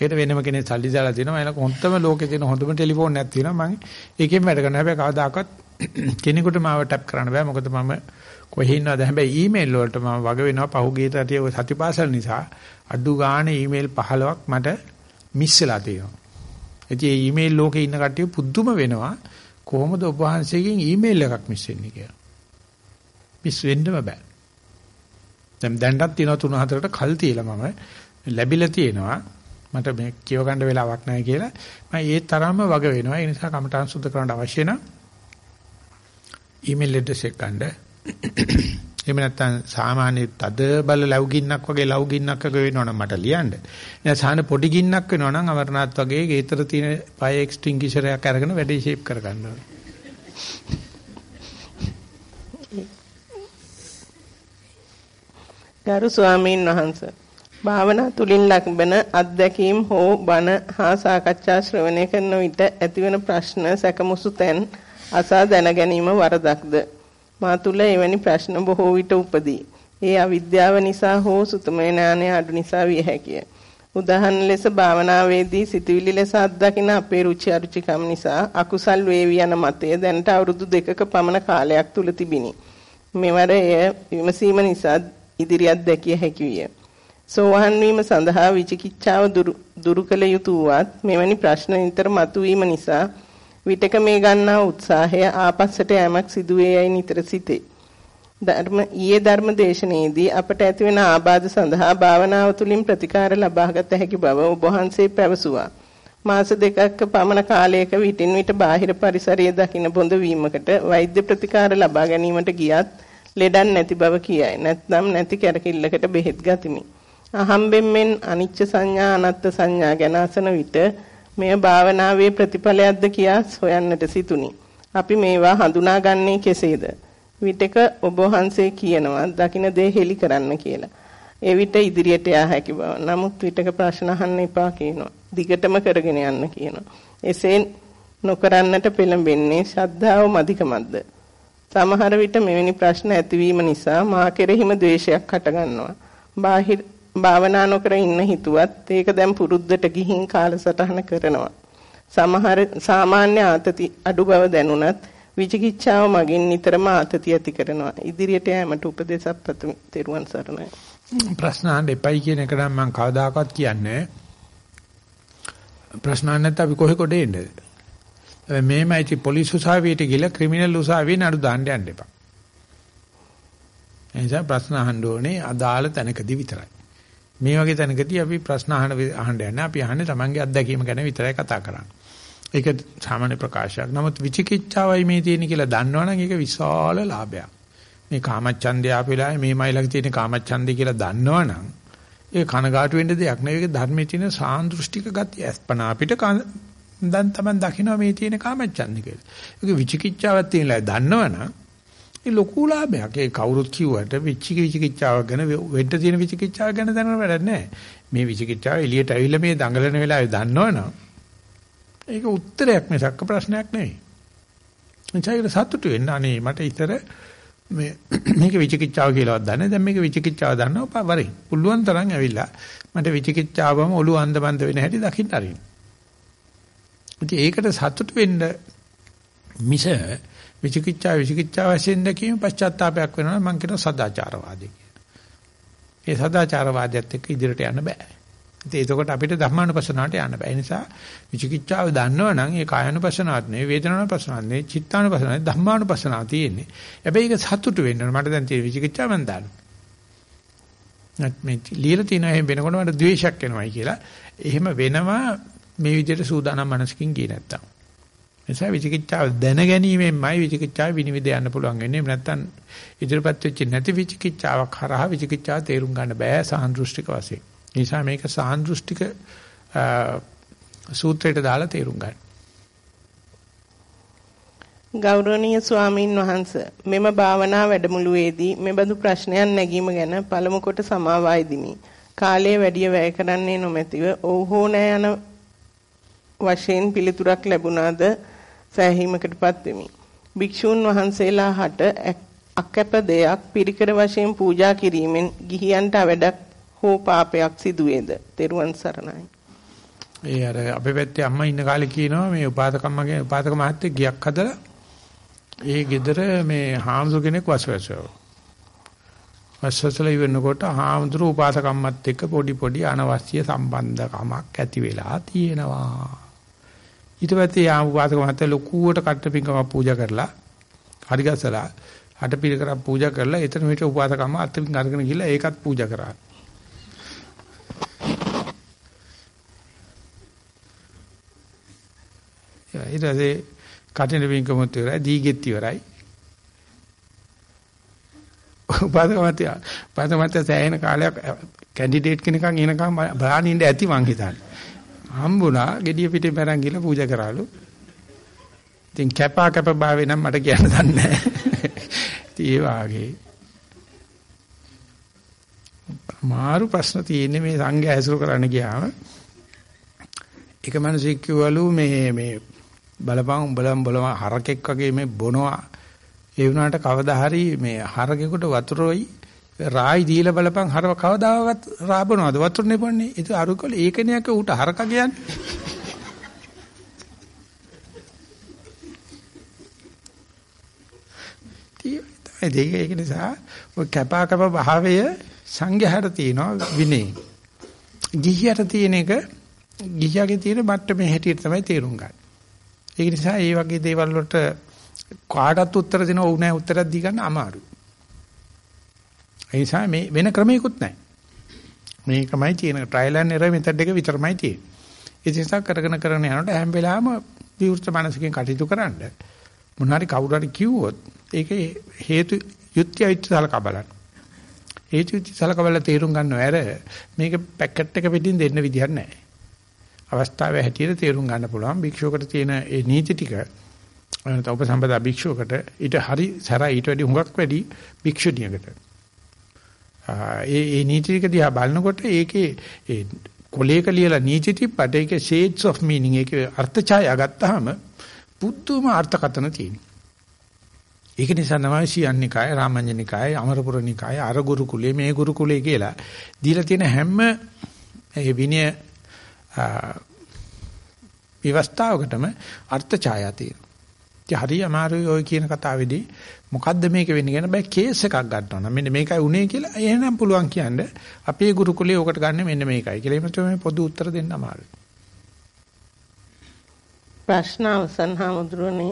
ඒකට වෙනම කෙනෙක් සල්ලි දාලා තියෙනවා. මම හොන්තම ලෝකේ තියෙන හොඳම ටෙලිෆෝන් එකක් තියෙනවා. මම ඒකෙන් වැඩ කරනවා. හැබැයි කවදාකවත් [clears throat] කෙනෙකුට මාව ටැප් කරන්න බෑ. මොකද මම කොහේ ඉන්නවද? හැබැයි ඊමේල් වලට මම වග වෙනවා. පහුගිය තතිය සතිපාසල් නිසා අඩු ගානේ ඊමේල් 15ක් මට මිස් වෙලා තියෙනවා. ඉතින් මේ ඊමේල් ලෝකේ ඉන්න කට්ටිය පුදුම වෙනවා. කොහොමද ඔබ වහන්සේගෙන් ඊමේල් එකක් මිස් වෙන්නේ කියලා. මිස් වෙන්නම බෑ. දැන් දැන්ටත් තියෙනවා තුන හතරට කල් තියලා මම ලැබිලා තියෙනවා. මට මේ කියව ගන්න වෙලාවක් නැහැ කියලා මම ඒ තරම්ම වග වෙනවා. ඒ නිසා කමටහන් සුද්ධ කරන්න අවශ්‍ය නම් ඊමේල් ඇඩ්‍රස් එක ගන්න. [coughs] එහෙම නැත්නම් සාමාන්‍ය තද බල ලව් ගින්නක් වගේ ලව් ගින්නක් වගේ වෙනවනම් මට ලියන්න. නෑ සාන පොඩි ගින්නක් වෙනවනම් අමරනාත් වගේ ගේතර තියෙන ෆයර් එක්ස්ටින්ගිෂර් එකක් අරගෙන වැඩේ ෂේප් කර ගන්න ඕනේ. ගරු ස්වාමීන් වහන්සේ භාවනා තුලින් ලක්බන අත්දැකීම් හෝ බණ හා සාකච්ඡා ශ්‍රවණය කරන විට ඇතිවන ප්‍රශ්න සැකමුසු තැන් අසා දැන ගැනීම වරදක්ද මා තුල එවැනි ප්‍රශ්න බොහෝ විට උපදී. ඒ අවිද්‍යාව නිසා හෝ සුතමේ ඥානය අඩු නිසා විය හැකිය. උදාහරණ ලෙස භාවනාවේදී සිතුවිලි ලෙස අත්දකින අපේ රුචි අරුචිකම් නිසා අකුසල් වේවි යන මතය දැනට අවුරුදු දෙකක පමණ කාලයක් තුල තිබිනි. මෙවර එය විමසීම නිසා ඉදිරියට දැකිය හැකි විය. සෝවහන් වීම සඳහා විචිකිච්ඡාව දුරු කළ යුතු වත් මෙවැනි ප්‍රශ්න නිතර මතුවීම නිසා විටක මේ ගන්නා උත්සාහය ආපස්සට යෑමක් සිදුවේ යයි නිතර සිතේ. ධර්ම ඊයේ ධර්ම දේශනාවේදී අපට ඇතිවන ආබාධ සඳහා භාවනාව තුළින් ප්‍රතිකාර ලබාගත හැකි බව ඔබ වහන්සේ පැවසුවා. මාස දෙකක පමණ කාලයක විටින් විට බාහිර පරිසරයේ දකින්න බොඳ වීමකට වෛද්‍ය ප්‍රතිකාර ලබා ගැනීමට ගියත් ලෙඩක් නැති බව කියයි. නැත්නම් නැති කැරකිල්ලකට බෙහෙත් ගතිමි. අහම්බෙන් මෙන් අනිච්ච සංඥා අනත්ත් සංඥා ගැන අසන විට මෙය භාවනාවේ ප්‍රතිඵලයක්ද කියා සොයන්නට සිතුනි. අපි මේවා හඳුනාගන්නේ කෙසේද? විටක ඔබ වහන්සේ කියනවා දකින්න දේ හෙලි කරන්න කියලා. ඒ විට ඉදිරියට යා හැකි බව. නමුත් විටක ප්‍රශ්න අහන්න එපා කියනවා. දිගටම කරගෙන යන්න කියනවා. එසේ නොකරන්නට පෙළඹෙන්නේ ශ්‍රද්ධාව මදිකමත්ද? සමහර විට මෙවැනි ප්‍රශ්න ඇතිවීම නිසා මා කෙරෙහිම ද්වේෂයක් හටගන්නවා. බාහිර භාවනා නොකර ඉන්න හිතුවත් ඒක දැන් පුරුද්දට ගිහින් කාලසටහන කරනවා. සමහර සාමාන්‍ය ආතති අඩු බව දැනුණත් විචිකිච්ඡාව මගින් නිතරම ආතති ඇති කරනවා. ඉදිරියට යෑමට උපදේශක් පතමි. තෙරුවන් සරණයි. ප්‍රශ්න අහන්න එපයි කියන එක නම් මම කවදාකවත් කියන්නේ ප්‍රශ්න නැත්නම් අපි කොහෙ කොට එන්නේද? මේමයි පොලිස් උසාවියට ගිහලා ක්‍රිමිනල් උසාවියේ නඩු දාන්න යන්න එපා. එනිසා ප්‍රශ්න අහන්න ඕනේ අදාළ තැනකදී විතරයි. මේ වගේ තැනකදී අපි ප්‍රශ්න අහන අහන්න යන්නේ අපි අහන්නේ Tamange අත්දැකීම ගැන විතරයි කතා කරන්නේ. ඒක සාමාන්‍ය ප්‍රකාශයක්. නමුත් විචිකිච්ඡාවයි මේ තියෙන කියලා දන්නවනම් ඒක විශාල ලාභයක්. මේ කාමච්ඡන්දය ආපෙලාවේ මේ මයිලක තියෙන කාමච්ඡන්දය කියලා දන්නවනම් ඒක කනගාටු වෙන්න දෙයක් නෙවෙයි. ඒක ධර්මයේ තියෙන සාන්දෘෂ්ටික ගතිය. අස්පනා අපිට දැන් Taman දකින්න මේ තියෙන කාමච්ඡන්දය කියලා. ඒක විචිකිච්ඡාවක් තියෙනලා දන්නවනම් ඒ ලොකු ලාභයක්. ඒ කවුරුත් කිව්වට විචික විචිකිච්ඡාව ගැන වෙන්න තියෙන විචිකිච්ඡාව ගැන දැනන වැඩක් නැහැ. මේ විචිකිච්ඡාව එළියට ඇවිල්ලා මේ දඟලන වෙලාවේ දන්නවනම් ඒක උත්තරයක් මිසක් ප්‍රශ්නයක් නෙවෙයි. එචායකට සතුටු වෙන්න අනේ මට ඉතර මේ [clears throat] මේක විචිකිච්ඡාව කියලාවත් දන්නේ දැන් මේක විචිකිච්ඡාව දන්නවා වරේ. පුළුවන් තරම් ඇවිල්ලා මට විචිකිච්ඡාවම ඔළුව අන්දබන්ද වෙන හැටි දකින්න අරින්න. ඉතින් ඒකට සතුටු වෙන්න මිස විචිකිච්ඡා විචිකිච්ඡා වශයෙන් දැකීම පශ්චාත්තාවයක් වෙනවා මම කියනවා සදාචාරවාදී කියලා. ඒ සදාචාරවාදයත් එක්ක ඉදිරියට යන්න බෑ. ඉතින් එතකොට අපිට ධර්මානුපස්සනාවට යන්න බෑ. ඒ නිසා විචිකිච්ඡාව දන්නවනම් ඒ කායानुපස්සනාවක් නෙවෙයි වේදනානුපස්සනාවක් නෙවෙයි චිත්තානුපස්සනාවක් ධම්මානුපස්සනාවක් තියෙන්නේ. හැබැයි ඒක සතුටු වෙන්න ඕන. මට දැන් තියෙන විචිකිච්ඡාව මම දන්නවා. මේ ලියලා තියෙන එහෙම වෙනකොට මට ද්වේෂයක් එනවායි කියලා. එහෙම වෙනවා මේ විදිහට සූදානම් මනසකින් ගියේ නැත්තම්. නිසා විචිකිච්ඡාව දැන ගැනීමෙන්මයි විචිකිච්ඡාව විනිවිද යන්න පුළුවන් වෙන්නේ. නැත්තම් ඉදිරිපත් වෙච්ච නැති විචිකිච්ඡාවක් හරහා විචිකිච්ඡාව තේරුම් ගන්න බෑ සාන්දෘෂ්ටික වශයෙන්. නිසා මේක සාන්දෘෂ්ටික සූත්‍රයට දාලා තේරුම් ගන්න. ගෞරවනීය ස්වාමින් වහන්සේ මෙම භාවනා වැඩමුළුවේදී මෙබඳු ප්‍රශ්නයක් නැගීම ගැන පළමු කොට සමාවයිදිමි. කාලය වැඩි වැය කරන්නේ නොමැතිව ඔව්හෝ නැ යන වශයෙන් පිළිතුරක් ලැබුණාද සෑහීමකටපත් වෙමි. භික්ෂූන් වහන්සේලා හට අකැප දෙයක් පිරිකර වශයෙන් පූජා කිරීමෙන් ගිහියන්ට වැඩක් හෝ පාපයක් සිදුවේද? තෙරුවන් සරණයි. ඒ අර අපේ පැත්තේ අම්මා ඉන්න කාලේ කියනවා මේ උපාසකම්මගේ උපාසක මහත්තයෙක් ගියක් හදලා ඒ ගෙදර මේ හාමුදුර කෙනෙක් වස්වැසව. වස්වැසල ඉවරනකොට හාමුදුර උපාසකම්මත් එක්ක පොඩි පොඩි අනවශ්‍ය සම්බන්ධකමක් ඇති වෙලා තියෙනවා. ඊට පස්සේ යා උපාසක මහත්තයා ලොකුවට කට්ට පිංකම පූජා කරලා හරි ගසලා හට පිළිකරක් පූජා කරලා එතන හිට උපාසකම්ම අත්පින් අරගෙන ගිහලා ඒකත් පූජා කරා. ඊට පස්සේ කටින පිංකමත් ඉවරයි දීගෙත් ඉවරයි. උපාසක මහත්තයා උපාසක මහත්තයා සෑහෙන කාලයක් කැන්ඩිඩේට් කෙනෙක්ගෙන් එනකම් බලන්න ඉන්න ඇති මං හිතන්නේ. හම්බුණා gediya පිටින් පරන් ගිහලා පූජා කරාලු. ඉතින් කැපා කැප භාවේ නම් මට කියන්න දන්නේ නැහැ. ඉතින් ඒ වාගේ මාරු ප්‍රශ්න තියෙන්නේ මේ සංඝය ඇසුරු කරන්න ගියාම එක මිනිහෙක් කිව්වලු මේ මේ බලපං උඹලම් බලම හරකෙක් වගේ මේ බොනවා ඒ වුණාට කවදා හරි මේ හරකෙකුට වතුරයි රායි දීලා බලපන් හරව කවදාවත් රාබනවද වතුර නෙපන්නේ. ඒක අරුකල ඒකනියක ඌට හරක කියන්නේ. තමයි. ඒක නිසා ඔය කැපා කැප භාවය සංඝයාට තියෙනවා විනේ. ගිහියට තියෙන එක ගිහියගේ තියෙන මට්ටමේ හැටියට තමයි තේරුම් ගන්න. ඒක නිසා මේ වගේ දේවල් වලට කාටවත් උත්තර දෙන ඕ නැහැ උත්තරයක් දී ගන්න අමාරුයි. ඒ නිසා මේ වෙන ක්‍රමයකුත් නැහැ. මේකමයි තියෙන ට්‍රයිල් ඇන්ඩ් එරර් මෙතඩ් එක විතරමයි තියෙන්නේ. ඒ නිසා කරගෙන කරගෙන යනකොට හැම වෙලාවෙම විවෘත මානසිකෙන් කටයුතු කරන්න. මොනාරි කවුරු හරි කිව්වොත් ඒකේ හේතු යුක්තිය විච්ච සලකා බලන්න. හේතු යුක්ති සලකා බලලා තේරුම් ගන්නව ඇර මේක පැකට් එක පිටින් දෙන්න විදිහක් නැහැ. අවස්ථාවේ හැටියට තේරුම් ගන්න පුළුවන් භික්ෂුවකට තියෙන ඒ නීති ටික නැත්නම් උපසම්පදා භික්ෂුවකට ඊට හරි සැර ඊට වැඩි හුඟක් වැඩි භික්ෂුණියකට. ඒ ඒ නීති ටික දිහා බලනකොට ඒකේ ඒ කොලේක ලියලා නීති තිබ්බට ඒකේ shades of meaning ඒකේ අර්ථ ඡාය ගත්තාම පුදුම අර්ථකතන තියෙනවා. ඒක නිසා තමයි සියන්නිකාය, රාමඤ්ඤනිකාය, අමරපුරනිකාය, අර ගුරුකුලේ මේ ගුරුකුලේ කියලා දීලා තියෙන හැම ඒ විනය විවස්ථාවකටම අර්ථ ඡායා තියෙනවා. ඉතින් හරි අමාරුයි ඔය කියන කතාවේදී මොකද්ද මේක වෙන්නේ කියන බෑ කේස් එකක් ගන්නවා නම් මෙන්න මේකයි උනේ කියලා එහෙනම් පුළුවන් කියන්නේ අපේ ගුරුකුලේ ඔකට ගන්න මෙන්න මේකයි කියලා. එහෙම තමයි පොදු උත්තර දෙන්න අමාරුයි. ප්‍රශ්න අවසන් හාමුදුරනේ